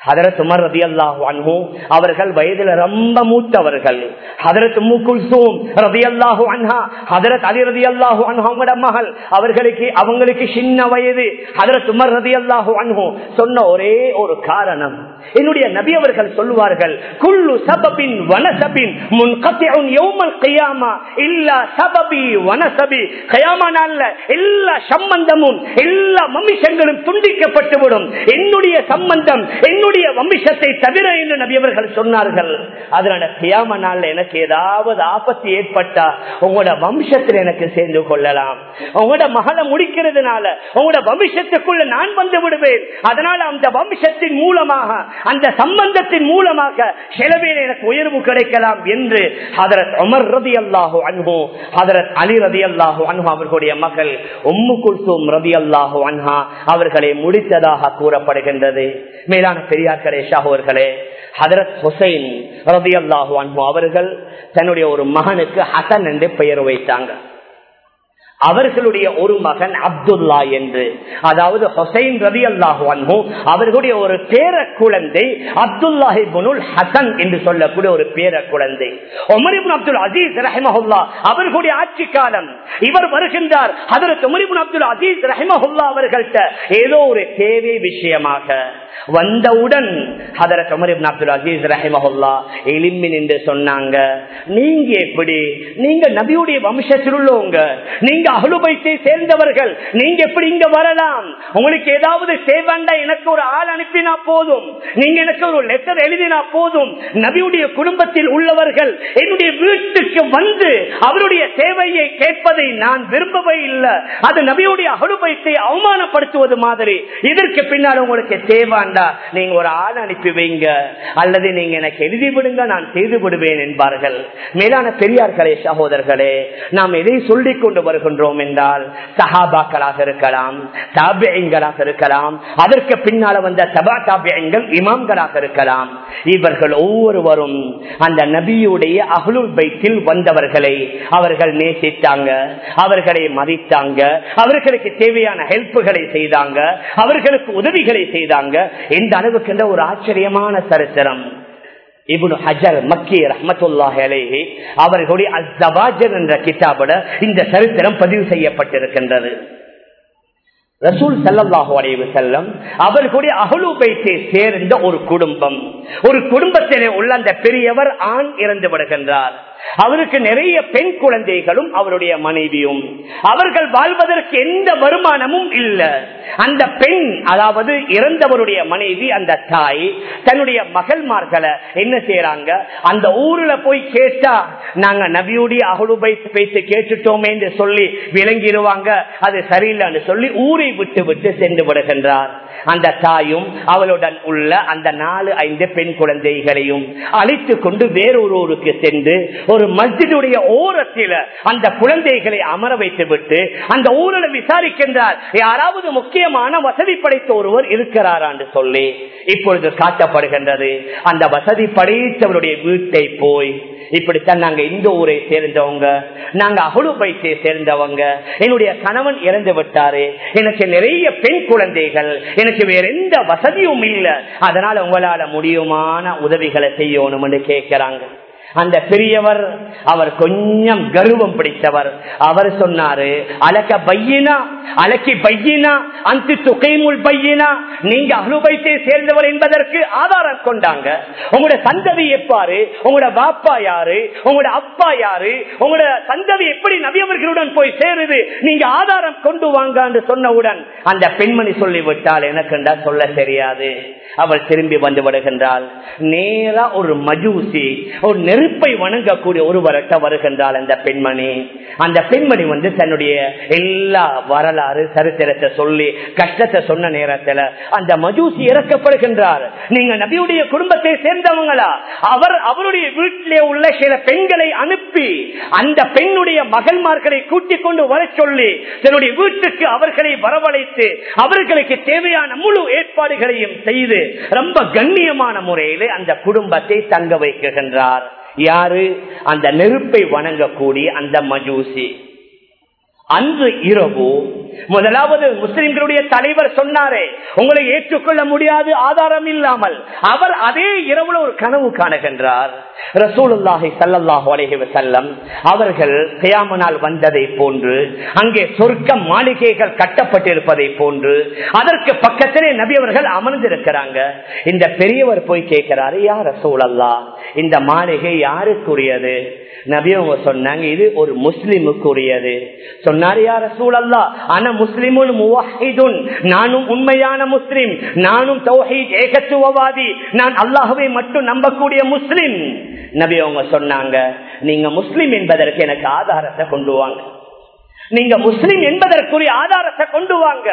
ஹதரத் உமர் ரதி அல்லாஹு அன்ஹு அவர்கள் வயதுல ரொம்ப மூத்தவர்கள். ஹதரத் முகுல்சூம் ரதி அல்லாஹு அன்ஹா ஹதரத் அலி ரதி அல்லாஹு அன்ஹாவோட மகள் அவர்களுக்கு அவங்களுக்கு சின்ன வயது. ஹதரத் உமர் ரதி அல்லாஹு அன்ஹு சொன்ன ஒரே ஒரு காரணம். என்னுடைய நபி அவர்கள் சொல்லுவார்கள் குள்ளு சபபின் வனசபின் முன் கத்தியவுன் யௌமல் கையாமா இல்ல சபபி வனசபி. கயாமா நாள்ல எல்லா சம்பந்தமும் எல்லா வம்சங்களும் துண்டிக்கப்பட்டுவிடும். என்னுடைய சம்பந்தம் என்னுடைய என்னுடைய வம்சத்தை தவிர என்று நபியவர்கள் சொன்னார்கள். அதனால கியாம நாள்ல எனக்கு ஏதாவது ஆபத்து ஏற்பட்டா உங்களோட வம்சத்தில் எனக்கு சேர்ந்து கொள்ளலாம். உங்களோட மகளை முடிக்கிறதுனால உங்களோட வம்சத்துக்குள்ள நான் வந்து விடுவேன். அதனால அந்த வம்சத்தின் மூலமாக அந்த சம்பந்தத்தின் மூலமாக செலவில் எனக்கு உயர்வு கிடைக்கலாம் என்று ஹதரத் அமர் ரதி அல்லாஹோ அன்போ ஹதரத் அலி ரதி அல்லாஹோ அன்ஹா அவர்களுடைய மகள் உம்மு குல்சூம் ரதி அல்லாஹோ அன்ஹா அவர்களை முடித்ததாக கூறப்படுகின்றது. மேலான பெரியார்களே ஷாஹோர்களே ஹதரத் ஹுசைன் ரபி அல்லாஹு அன்பு அவர்கள் தன்னுடைய ஒரு மகனுக்கு ஹசன் என்று பெயர் வைத்தாங்க. அவர்களுடைய ஒரு மகன் அப்துல்லா என்று. அதாவது ஹொசைன் ரவி அல்லாஹு அவர்களுடைய ஒரு பேர குழந்தை அப்துல்லாஹி புனுல் ஹசன் என்று சொல்லக்கூடிய ஒரு பேர குழந்தை. ஒமரிபுன் அப்துல் அசீஸ் ரஹிமஹுல்லா அவர்களுடைய ஆட்சி காலம். இவர் வருகின்றார். அதற்கு உமரிபுன் அப்துல் அசீஸ் ரஹிமஹுல்லா அவர்கள்ட்ட ஏதோ ஒரு தேவை விஷயமாக வந்தவுடன் ஹதரத் உமரிபின் அப்துல் அசீஸ் ரஹிமஹுல்லா எலிமின் என்று சொன்னாங்க நீங்க எப்படி? நீங்க நபியுடைய வம்சத்தில் உள்ளவங்க நீங்க அகலுபைத்தை சேர்ந்தவர்கள் நீங்க எப்படி இங்க வரலாம்? உங்களுக்கு ஏதாவது தேவைண்டா எனக்கு ஒரு ஆள் அனுப்பினா போதும். நீங்க எனக்கு ஒரு லெட்டர் எழுதினா போதும். நபியுடைய குடும்பத்தில் உள்ளவர்கள் என்னுடைய வீட்டுக்கு வந்து அவருடைய தேவையை கேட்பதை நான் விரும்பவே இல்லை. அது நபியுடைய அகலுபைத்தை அவமானப்படுத்துவது மாதிரி. இதற்கு பின்னால் உங்களுக்கு தேவைண்டா நீங்க ஒரு ஆள் அனுப்பி வைங்க. அல்லது நீங்க எனக்கு எழுதி விடுங்க நான் செய்து விடுவேன் என்பார்கள். மேலான பெரியார்களே சகோதரர்களே நாம் எதை சொல்லிக் கொண்டு வருகின்றோம்? என்றால் சஹாபாக்களாக இருக்கலாம் தாபியங்களாக இருக்கலாம் அதற்கு பின்னால வந்த சபா தாபியங்கள் இமாம்களாக இருக்கலாம். இவர்கள் ஒவ்வொருவரும் அந்த நபியுடைய அகலுல் பைத்தில் வந்தவர்களை அவர்கள் நேசித்தாங்க அவர்களை மதித்தாங்க அவர்களுக்கு தேவையான ஹெல்ப்புகளை செய்தாங்க அவர்களுக்கு உதவிகளை செய்தாங்க. எந்த அளவுக்கு ஒரு ஆச்சரியமான சரித்திரம். இபுனு ஹஜர் மக்கி ரஹமத்துல்லாஹ் அவர்களுடைய அஸ்தவாஜர் என்ற கிதாபட இந்த சரித்திரம் பதிவு செய்யப்பட்டிருக்கின்றது. ரசூல் செல்லல்லாஹு அலைவு செல்லம் அவர்களுடைய அகலுபைத்தை சேர்ந்த ஒரு குடும்பம். ஒரு குடும்பத்திலே உள்ள அந்த பெரியவர் ஆண் இறந்து விடுகின்றார். அவருக்கு நிறைய பெண் குழந்தைகளும் அவருடைய மனைவியும். அவர்கள் வாழ்வதற்கு எந்த வருமானமும் இல்லை. அந்த பெண் அதாவது இறந்தவருடைய மனைவி அந்த தாய் தன்னுடைய மகள்மார்களை என்ன செய்யறாங்க அந்த ஊர்ல போய் கேட்டா நாங்க நபியுடைய அகலுபை பேசி கேட்டுட்டோமே என்று சொல்லி விளங்கிடுவாங்க. அது சரியில்லைன்னு சொல்லி ஊரை விட்டு விட்டு சென்று விடுகின்றார். அந்த தாயும் அவளுடன் உள்ள அந்த நாலு ஐந்து பெண் குழந்தைகளையும் அழைத்து கொண்டு வேறொரு ஊருக்கு சென்று ஒரு மஸ்ஜிதுடைய ஓரத்தில் அந்த குழந்தைகளை அமர வைத்து விட்டு அந்த ஊரில் விசாரிக்கின்றார் யாராவது முக்கியமான வசதி படைத்த ஒருவர் இருக்கிறாரா என்று சொல்லி இப்பொழுது காட்டப்படுகின்றது. அந்த வசதி படைத்தவருடைய வீட்டை போய் இப்படித்தான் நாங்க இந்த ஊரை சேர்ந்தவங்க நாங்க அகுலுபைத்தை சேர்ந்தவங்க என்னுடைய கணவன் இறந்து விட்டாரு எனக்கு நிறைய பெண் குழந்தைகள் எனக்கு வேற எந்த வசதியும் இல்லை அதனால உங்களால முடியுமான உதவிகளை செய்யணும் என்று கேட்கிறாங்க. அந்த பெரியவர் அவர் கொஞ்சம் கர்வம் பிடித்தவர். அவர் சொன்னாரு அலக்க பையினா அலக்கி பையினா அந்த துகைமுள் பையினா நீங்க அனுபவத்தை சேர்ந்தவர் என்பதற்கு ஆதாரம் கொண்டாங்க. உங்களோட சந்ததி எப்பாரு? உங்களோட பாப்பா யாரு? உங்களோட அப்பா யாரு? உங்களோட சந்ததி எப்படி நபியவர்களுடன் போய் சேருது? நீங்க ஆதாரம் கொண்டு வாங்க சொன்னவுடன் அந்த பெண்மணி சொல்லிவிட்டால் எனக்கு சொல்ல தெரியாது. அவள் திரும்பி வந்து விடுகின்றாள். நேரா ஒரு மஜூசி ஒரு நெருப்பை வணங்கக்கூடிய ஒருவர்கிட்ட வருகின்றால் அந்த பெண்மணி. அந்த பெண்மணி வந்து தன்னுடைய எல்லா வரலாறு சரித்திரத்தை சொல்லி கஷ்டத்தை சொன்ன நேரத்துல அந்த மஜூசி இறக்கப்படுகின்றார். நீங்க நபியுடைய குடும்பத்தை சேர்ந்தவங்களா? அவர் அவருடைய வீட்டிலே உள்ள சில பெண்களை அனுப்பி அந்த பெண்ணுடைய மகள்மார்களை கூட்டிக் கொண்டு வர சொல்லி தன்னுடைய வீட்டுக்கு அவர்களை வரவழைத்து அவர்களுக்கு தேவையான முழு ஏற்பாடுகளையும் செய்து ரொம்ப கண்ணியமான முறையிலே அந்த குடும்பத்தை தங்க வைக்கின்றார். யாரு? அந்த நெருப்பை வணங்கக்கூடிய அந்த மஜூசி. அன்று இரவு முதலாவது முஸ்லிம்களுடைய தலைவர் சொன்னாரே உங்களை ஏற்றுக்கொள்ள முடியாது ஆதாரம் இல்லாமல். அவர் அதே இரவுல ஒரு கனவு காணுகின்றார். ரசூலுல்லாஹி சல்லாஹூ அலஹி வசல்லம் அவர்கள் கியாமனால் வந்ததை போன்று அங்கே சொர்க்க மாளிகைகள் கட்டப்பட்டிருப்பதை போன்று அதற்கு பக்கத்திலே நபி அவர்கள் அமர்ந்திருக்கிறாங்க. இந்த பெரியவர் போய் கேட்கிறாரு யார் ரசூலல்லா இந்த மாளிகை யாருக்குரியது? நபி அவங்க சொன்னாங்க இது ஒரு முஸ்லிமுக்குரியது. சொன்னார் யார சூழல்லா ஆனா முஸ்லிமுன் முவாஹிதுன். நானும் உண்மையான முஸ்லிம். நானும் தௌஹீத் ஏகத்துவவாதி. நான் அல்லாஹுவை மட்டும் நம்பக்கூடிய முஸ்லிம். நபி அவங்க சொன்னாங்க நீங்க முஸ்லிம் என்பதற்கு எனக்கு ஆதாரத்தை கொண்டு வாங்க. நீங்க முஸ்லிம் என்பதற்குரிய ஆதாரத்தை கொண்டு வாங்க.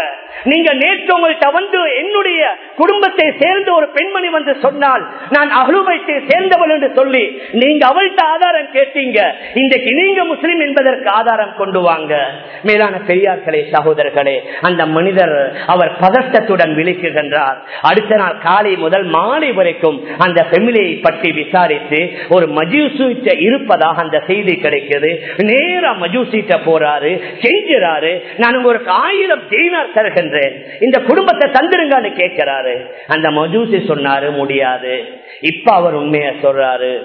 நீங்க நேற்று உங்கள்கிட்ட வந்து என்னுடைய குடும்பத்தை சேர்ந்த ஒரு பெண்மணி வந்து சொன்னால் நான் அகலுபைத்தை சேர்ந்தவள் என்று சொல்லி நீங்க அவள்கிட்ட ஆதாரம் கேட்டீங்க. இன்றைக்கு நீங்க முஸ்லிம் என்பதற்கு ஆதாரம் கொண்டு வாங்க. மேலான பெரியார்களே சகோதரர்களே அந்த மனிதர் அவர் பதட்டத்துடன் விழிக்கின்றார். அடுத்த நாள் காலை முதல் மாலை வரைக்கும் அந்த பெமிலியை பற்றி விசாரித்து ஒரு மஜூசீட்ட இருப்பதாக அந்த செய்தி கிடைக்கிறது. நேரா மஜூசீட்ட போறாரு. செஞ்சுறாரு நான் உங்களுக்கு ஆயிரம் தீனார் தருகின்றேன். இந்த குடும்பத்தை தந்துருங்கன்னு கேட்கிறாரு. அந்த மஜூசி சொன்னாரு முடியாது. இப்ப அவர் உண்மைய சொல்றாரு.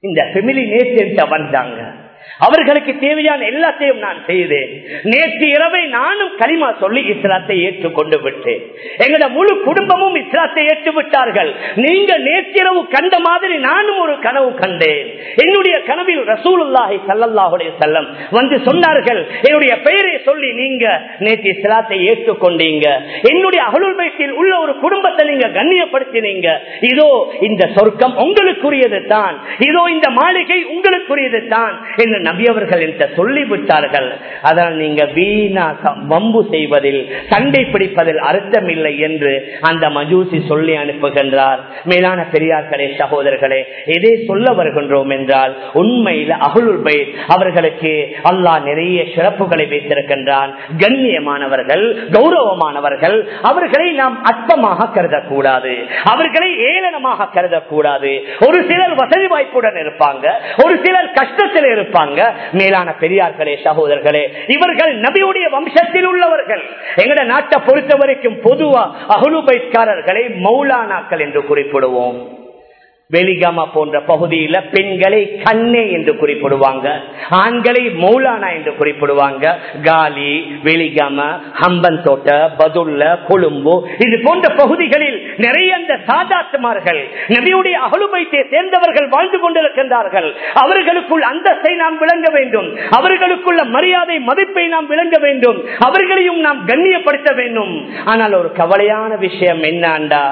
இந்த பெமிலி நேற்று வந்தாங்க. அவர்களுக்கு தேவையான எல்லாத்தையும் நான் செய்தேன். நேற்று இரவை நானும் களிமா சொல்லி இஸ்லாத்தை ஏற்றுக்கொண்டு விட்டேன். எங்களோட முழு குடும்பமும் இஸ்லாத்தை ஏற்று விட்டார்கள் நீங்க நேற்றிரவு கண்ட மாதிரி நானும் ஒரு கனவு கண்டேன். என்னுடைய கனவில் ரசூலுல்லாஹி சல்லல்லாஹுடைய செல்லம் வந்து சொன்னார்கள் என்னுடைய பெயரை சொல்லி நீங்க நேற்று இஸ்லாத்தை ஏற்றுக்கொண்டீங்க. என்னுடைய அகலுள் பைத்தில் உள்ள ஒரு குடும்பத்தை நீங்க கண்ணியப்படுத்தினீங்க. இதோ இந்த சொர்க்கம் உங்களுக்குரியது தான் இதோ இந்த மாளிகை உங்களுக்குரியது தான் என்று நபி அவர்கள் என்று சொல்லிவிட்டார்கள். அதனால் நீங்க வீணா வம்பு செய்வதில் சண்டை பிடிப்பதில் அர்த்தம் இல்லை என்று அந்த மஜூசி சொல்லி அனுப்புகின்றார். மேலான பெரியார்களே சகோதரர்களே எதை சொல்ல வருகின்றோம் என்றால் உண்மையில் அகுலுல் பை அவர்களுக்கு அல்லாஹ் நிறைய சிறப்புகளை வைத்திருக்கின்றான். கண்ணியமானவர்கள் கௌரவமானவர்கள் அவர்களை நாம் அற்பமாக கருதக்கூடாது. அவர்களை ஏளனமாக கருதக்கூடாது. ஒரு சிலர் வசதி வாய்ப்புடன் இருப்பாங்க ஒரு சிலர் கஷ்டத்தில் இருப்பாங்க. மேலான பெரியார்களே சகோதரர்களே இவர்கள் நபியுடைய வம்சத்தில் உள்ளவர்கள். எங்கட நாட்டை பொறுத்த வரைக்கும் பொதுவா அகுலுபைக்காரர்களை மௌலானாக்கள் என்று குறிப்பிடுவோம். வெலிகாமா போன்ற பகுதியில பெண்களை கண்ணே என்று குறிப்பிடுவாங்க ஆண்களை மௌலானா என்று குறிப்பிடுவாங்க. காலி வெளிகம ஹம்பன் தோட்ட பதுல்ல கொழும்பு இது போன்ற பகுதிகளில் நிறைய அந்த சாதாத்துமார்கள் நபியுடைய அகலுபைத்தை சேர்ந்தவர்கள் வாழ்ந்து கொண்டிருக்கின்றார்கள். அவர்களுக்குள் அந்தஸ்தை நாம் விளங்க வேண்டும். அவர்களுக்குள்ள மரியாதை மதிப்பை நாம் விளங்க வேண்டும். அவர்களையும் நாம் கண்ணியப்படுத்த வேண்டும். ஆனால் ஒரு கவலையான விஷயம் என்னண்டா?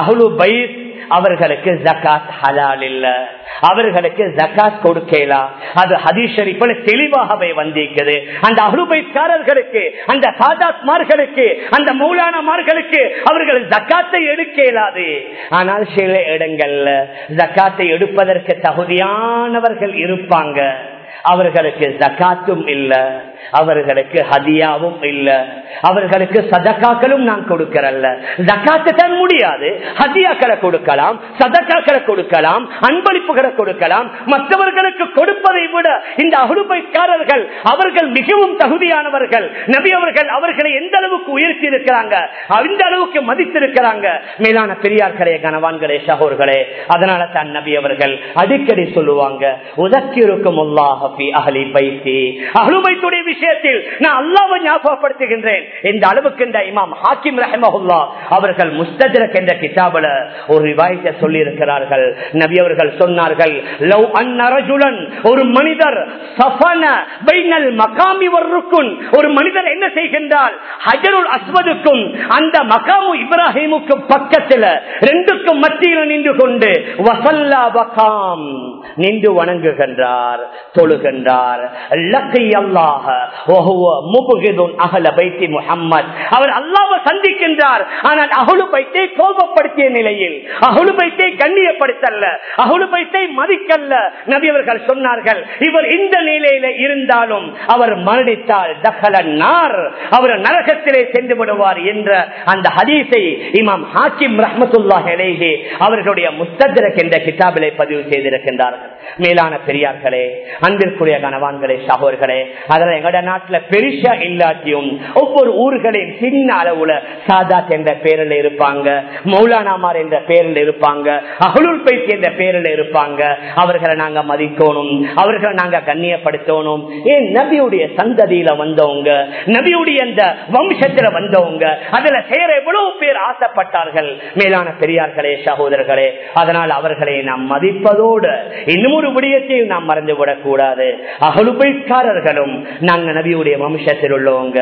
அகலு பயிர் அவர்களுக்கு ஜக்காத் ஹலால் இல்ல. அவர்களுக்கு ஜக்காத் கொடுக்கலாம் அது ஹதீஷரிப்பில் தெளிவாகவே வந்திருக்குது. அந்த அருபைக்காரர்களுக்கு அந்த சாதாத்மார்களுக்கு அந்த மௌலானமார்களுக்கு அவர்கள் ஜக்காத்தை எடுக்க இயலாது ஆனால் சில இடங்கள்ல ஜக்காத்தை எடுப்பதற்கு தகுதியானவர்கள் இருப்பாங்க. அவர்களுக்கு ஜக்காத்தும் இல்ல. அவர்களுக்கு ஹதியாவும் இல்ல. அவர்களுக்கு சதக்காக்களும் நான் கொடுக்கறல்ல. ஜக்காத்து தான் முடியாது. ஹதியாக்களை கொடுக்கலாம் சதக்காக்களை கொடுக்கலாம் அன்பளிப்புகளை கொடுக்கலாம். மற்றவர்களுக்கு கொடுப்பதை விட இந்த அகுடுபைக்காரர்கள் அவர்கள் மிகவும் தகுதியானவர்கள். நபி அவர்கள் அவர்களை எந்த அளவுக்கு உயர்த்தி இருக்கிறாங்க அந்த அளவுக்கு மதித்திருக்கிறாங்க? மேலான பெரியார்களே கனவான்களே சகோர்களே அதனால தான் நபி அவர்கள் அடிக்கடி சொல்லுவாங்க உதக்கி இருக்கும் அகலி பைத்தி. அகலுபைத்துடைய விஷயத்தில் நான் அல்லாவை ஞாபகப்படுத்துகின்றேன். இந்த அளவுக்கு இந்த இமாம் ஹாக்கிம் ரஹமஹுல்லா அவர்கள் முஸ்தஜரக் என்ற கிதாபுல ஒரு ரிவாயத்தை சொல்லி இருக்கிறார்கள் நபி அவர்கள் சொன்னார்கள் லவ் அன்னரஜுலன் ஒரு மனிதர் சஃபன பைனல் மகாமி வர்ருக்குன். ஒரு மனிதர் என்ன செய்கின்றால் ஹஜருல் அஸ்வதுக்கும் அந்த மகாமு இப்ராஹிமுக்கும் பக்கத்தில் ரெண்டுக்கும் மத்தியில் நின்று கொண்டு வசல்லா பகாம் நின்று வணங்குகின்றார் தொழுகின்றார். லக்கை அல்லாஹ. அவர் அல்லாவை சந்திக்கின்றார். ஆனால் அகுலு பைத்தை கோபப்படுத்திய நிலையில் அகுலு பைத்தை கண்ணியப்படுத்தல்ல அகுலு பைத்தை மதிக்கல்ல நபி அவர்கள் சொன்னார்கள் இவர் இந்த நிலையில இருந்தாலும் அவர் மரணித்தால் தகலன்னார் அவர் நரகத்திலே சென்று விடுவார் என்ற அந்த ஹதீஸை இமாம் ஹாக்கிம் ரஹமத்துல்லா அலேஹே அவர்களுடைய முஸ்தரக் என்ற கிதாபிலை பதிவு செய்திருக்கின்றார்கள். மேலான பெரியார்களே அன்பிற்குரிய கனவான்களே சகோர்களே அதில் எங்கட நாட்டுல பெருசா இல்லாட்டியும் ஒவ்வொரு ஊர்களின் சின்ன அளவுல சாதாத் என்ற பேரில் இருப்பாங்க மௌலானாமார் என்ற பேரில் இருப்பாங்க அகலுல் பைத் என்ற பேரில் இருப்பாங்க. அவர்களை நாங்க மதிக்கணும் அவர்களை நாங்க கண்ணியப்படுத்தணும். ஏன் நபியுடைய சந்ததியில வந்தவங்க நபியுடைய அந்த வம்சத்துல வந்தவங்க அதுல சேர எவ்வளவு பேர் ஆசைப்பட்டார்கள். மேலான பெரியார்களே சகோதரர்களே அதனால் அவர்களை நாம் மதிப்பதோடு இன்னும் ஒரு விடயத்தையும் நாம் மறந்துவிடக் கூடாது அகலுபைக்காரர்களும் நாங்க நபியுடைய வம்சத்தில் உள்ளவங்க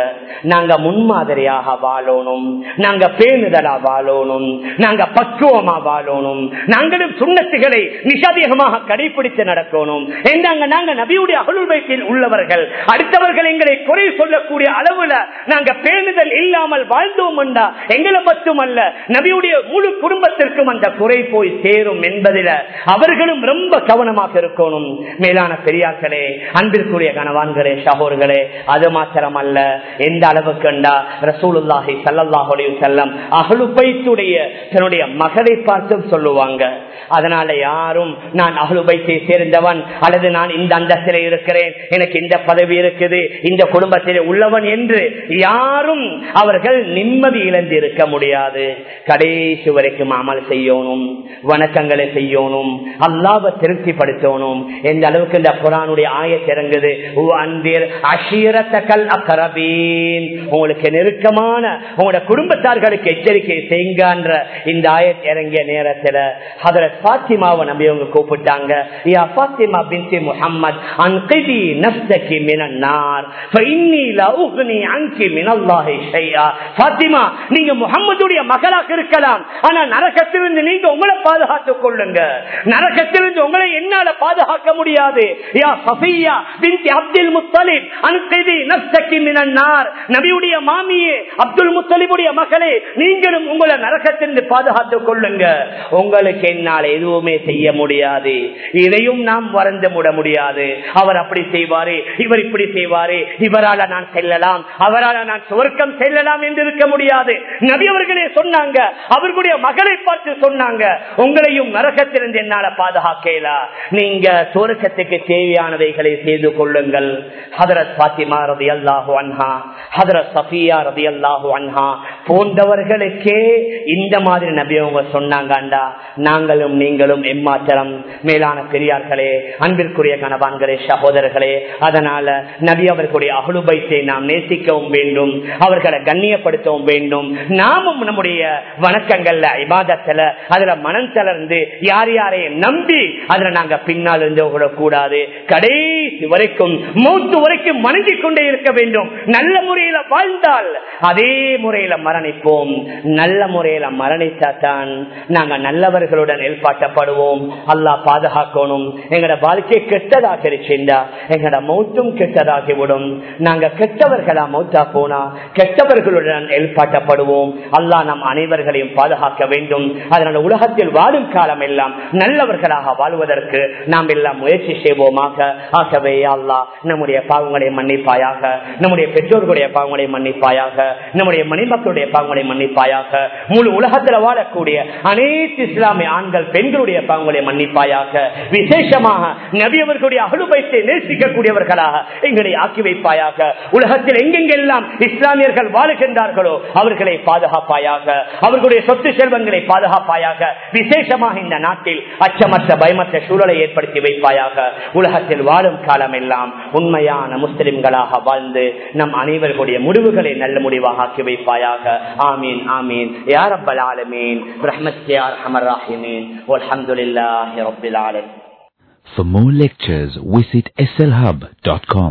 நாங்க முன்மாதிரியாக வாழணும் நாங்க பேணுதலா வாழணும் நாங்க பக்குவமா வாழணும் நாங்களும் சுண்ணத்துகளை நிஷாதிகமாக கடைபிடித்து நடக்கணும். என்றாங்க நாங்க நபியுடைய அகலுபைத்தில் உள்ளவர்கள்? அடுத்தவர்கள் எங்களை குறை சொல்லக்கூடிய அளவுல நாங்க பேணுதல் இல்லாமல் வாழ்ந்தோம் என்றா எங்களை மட்டுமல்ல நபியுடைய முழு குடும்பத்திற்கும் அந்த குறை போய் சேரும் என்பதில் அவர்களும் ரொம்ப கவனமாக இருக்கணும். மேலான பெரியார்களே அன்பிற்குரிய கனவான்களே சகோர்கள் சகோதரர்களே அது மாத்திரமல்ல. எந்த அளவுக்கு ரசூலுல்லாஹி சல்லாஹுடைய செல்லம் அகலுபைத்துடைய தன்னுடைய மகளை பார்த்தும் சொல்லுவாங்க. அதனால யாரும் நான் அகலுபைத்தை சேர்ந்தவன் அல்லது நான் இந்த அந்தஸ்தில இருக்கிறேன் எனக்கு இந்த பதவி இருக்குது இந்த குடும்பத்திலே உள்ளவன் என்று யாரும் அவர்கள் நிம்மதி இழந்து இருக்க முடியாது. கடைசி வரைக்கும் அமல் செய்யணும் வணக்கங்களை செய்யணும் அல்லாவை திருப்திப்படுத்தணும். எந்த அளவுக்கு இந்த குரானுடைய உங்களுக்கு நெருக்கமான உங்களோட குடும்பத்தார்களுக்கு எச்சரிக்கை செய்யுங்கன்ற இந்த ஆயத் இறங்கிய நேரத்தில் ஹதரத் பாத்திமாவை நம்பி அவங்க கூப்பிட்டாங்க. யா பாத்திமா பின்சி முஹம்மத் அன்கிதி நஃப்ஸகி மினன் நார் ஃபஇன்னி அன்கி மினல்லாஹி ஷைஆ. பாத்திமா நீங்க முஹம்மதுடைய மகளாக இருக்கலாம். ஆனா நரகத்திலிருந்து நீங்க உங்களை பாதுகாத்துக் கொள்ளுங்க. நரகத்திலிருந்து உங்களை என்னால பாதுகாக்க முடியாது. யா சஃபியா பின்தி அப்துல் முத்தலிப் நபியுடைய மாமியே அப்துல் முத்தலிபுடைய மகளே நீங்களும் உங்களை நரகத்திலிருந்து பாதுகாத்துக் கொள்ளுங்க. உங்களுக்கு என்னால் எதுவுமே செய்ய முடியாது. இதையும் நாம் வறந்து முட முடியாது. அவர் அப்படி செய்வாரு இவர் இப்படி செய்வாரு இவரால நான் செல்லலாம் அவரால் நான் சுவர்க்கம் செல்லலாம் என்று இருக்க முடியாது. நபி அவர்களே சொன்னாங்க அவர்களுடைய மகளை பார்த்து சொன்னாங்க உங்களையும் நரகத்திலிருந்து என்னால பாதுகாக்கலா? நீங்க சுவர்க்கத்துக்கு தேவையானவைகளை செய்து கொள்ளுங்கள். ஹதரத் பாத்திமா ரதி அல்லாஹு அன்ஹா ஹதர சஃபியா ரதி அல்லாஹு அன்ஹா போன்றவர்களுக்கே இந்த மாதிரி நபி அவங்க சொன்னாங்கண்டா நாங்களும் நீங்களும் எம்மாத்திரம் மேலான பெரியார்களே அன்பிற்குரிய கணவான்களே சகோதரர்களே அதனால நபி அவர்களுடைய அகுலுபைத்தை நாம் நேசிக்கவும் வேண்டும் அவர்களை கண்ணியப்படுத்தவும் வேண்டும். நாமும் நம்முடைய வணக்கங்கள்ல இபாதத்துல அதுல மனம் தளர்ந்து யார் யாரையும் நம்பி அதுல நாங்க பின்னால் இருந்து கூடாது. கடைசி வரைக்கும் மூத்து வரைக்கும் வணங்கிக் கொண்டே இருக்க வேண்டும். நல்ல முறையில வாழ்ந்தால் அதே முறையில மரணிப்போம். நல்ல முறையில மரணித்தாத்தான் நாங்க நல்லவர்களுடன் ஏற்பாட்டப்படுவோம். அல்லாஹ் பாதுகாக்கணும். எங்கட வாழ்க்கை கெட்டதாக இருக்கின்றா? எங்கட மௌத்தும் கெட்டதாகிவிடும். நாங்க கெட்டவர்களா மௌத்தா போனா கெட்டவர்களுடன் ஏற்பாட்டப்படுவோம். அல்லாஹ் நம் அனைவர்களையும் பாதுகாக்க வேண்டும். அதனால உலகத்தில் வாழும் காலம் எல்லாம் நல்லவர்களாக வாழ்வதற்கு நாம் எல்லாம் முயற்சி செய்வோமாக. ஆகவே அல்லா நம்முடைய பாவங்களை மன்னிப்பாயாக. நம்முடைய பெற்றோர்களுடைய பாவங்களை மன்னிப்பாயாக. நம்முடைய மணிமக்களுடைய பாவங்களை மன்னிப்பாயாக. முழு உலகத்தில் வாழக்கூடிய அனைத்து இஸ்லாமிய ஆண்கள் பெண்களுடைய பாவங்களை மன்னிப்பாயாக. விசேஷமாக நபியவர்களுடைய அகலுபயத்தை நேசிக்கக்கூடியவர்களாக எங்களை ஆக்கி வைப்பாயாக. உலகத்தில் எங்கெங்கெல்லாம் இஸ்லாமியர்கள் வாழுகின்றார்களோ அவர்களை பாதுகாப்பாயாக. அவர்களுடைய சொத்து செல்வங்களை பாதுகாப்பாயாக. விசேஷமாக இந்த நாட்டில் அச்சமற்ற பயமற்ற சூழலை ஏற்படுத்தி வைப்பாயாக. உலகத்தில் வாழும் காலம் எல்லாம் உண்மையான முஸ்லிம்களாக வாழ்ந்து நம் அனைவர்களுடைய முடிவுகளை நல்ல முடிவாக ஆக்கி வைப்பாயாக ஆமீன் ஆமீன் யார் அப்பல் ஆலமீன் ரஹ்மத்யார் அமர் ராஹிமீன் அல்ஹம்துலில்லாஹி ரப்பில் ஆலமீன் For more lectures, visit slhub.com.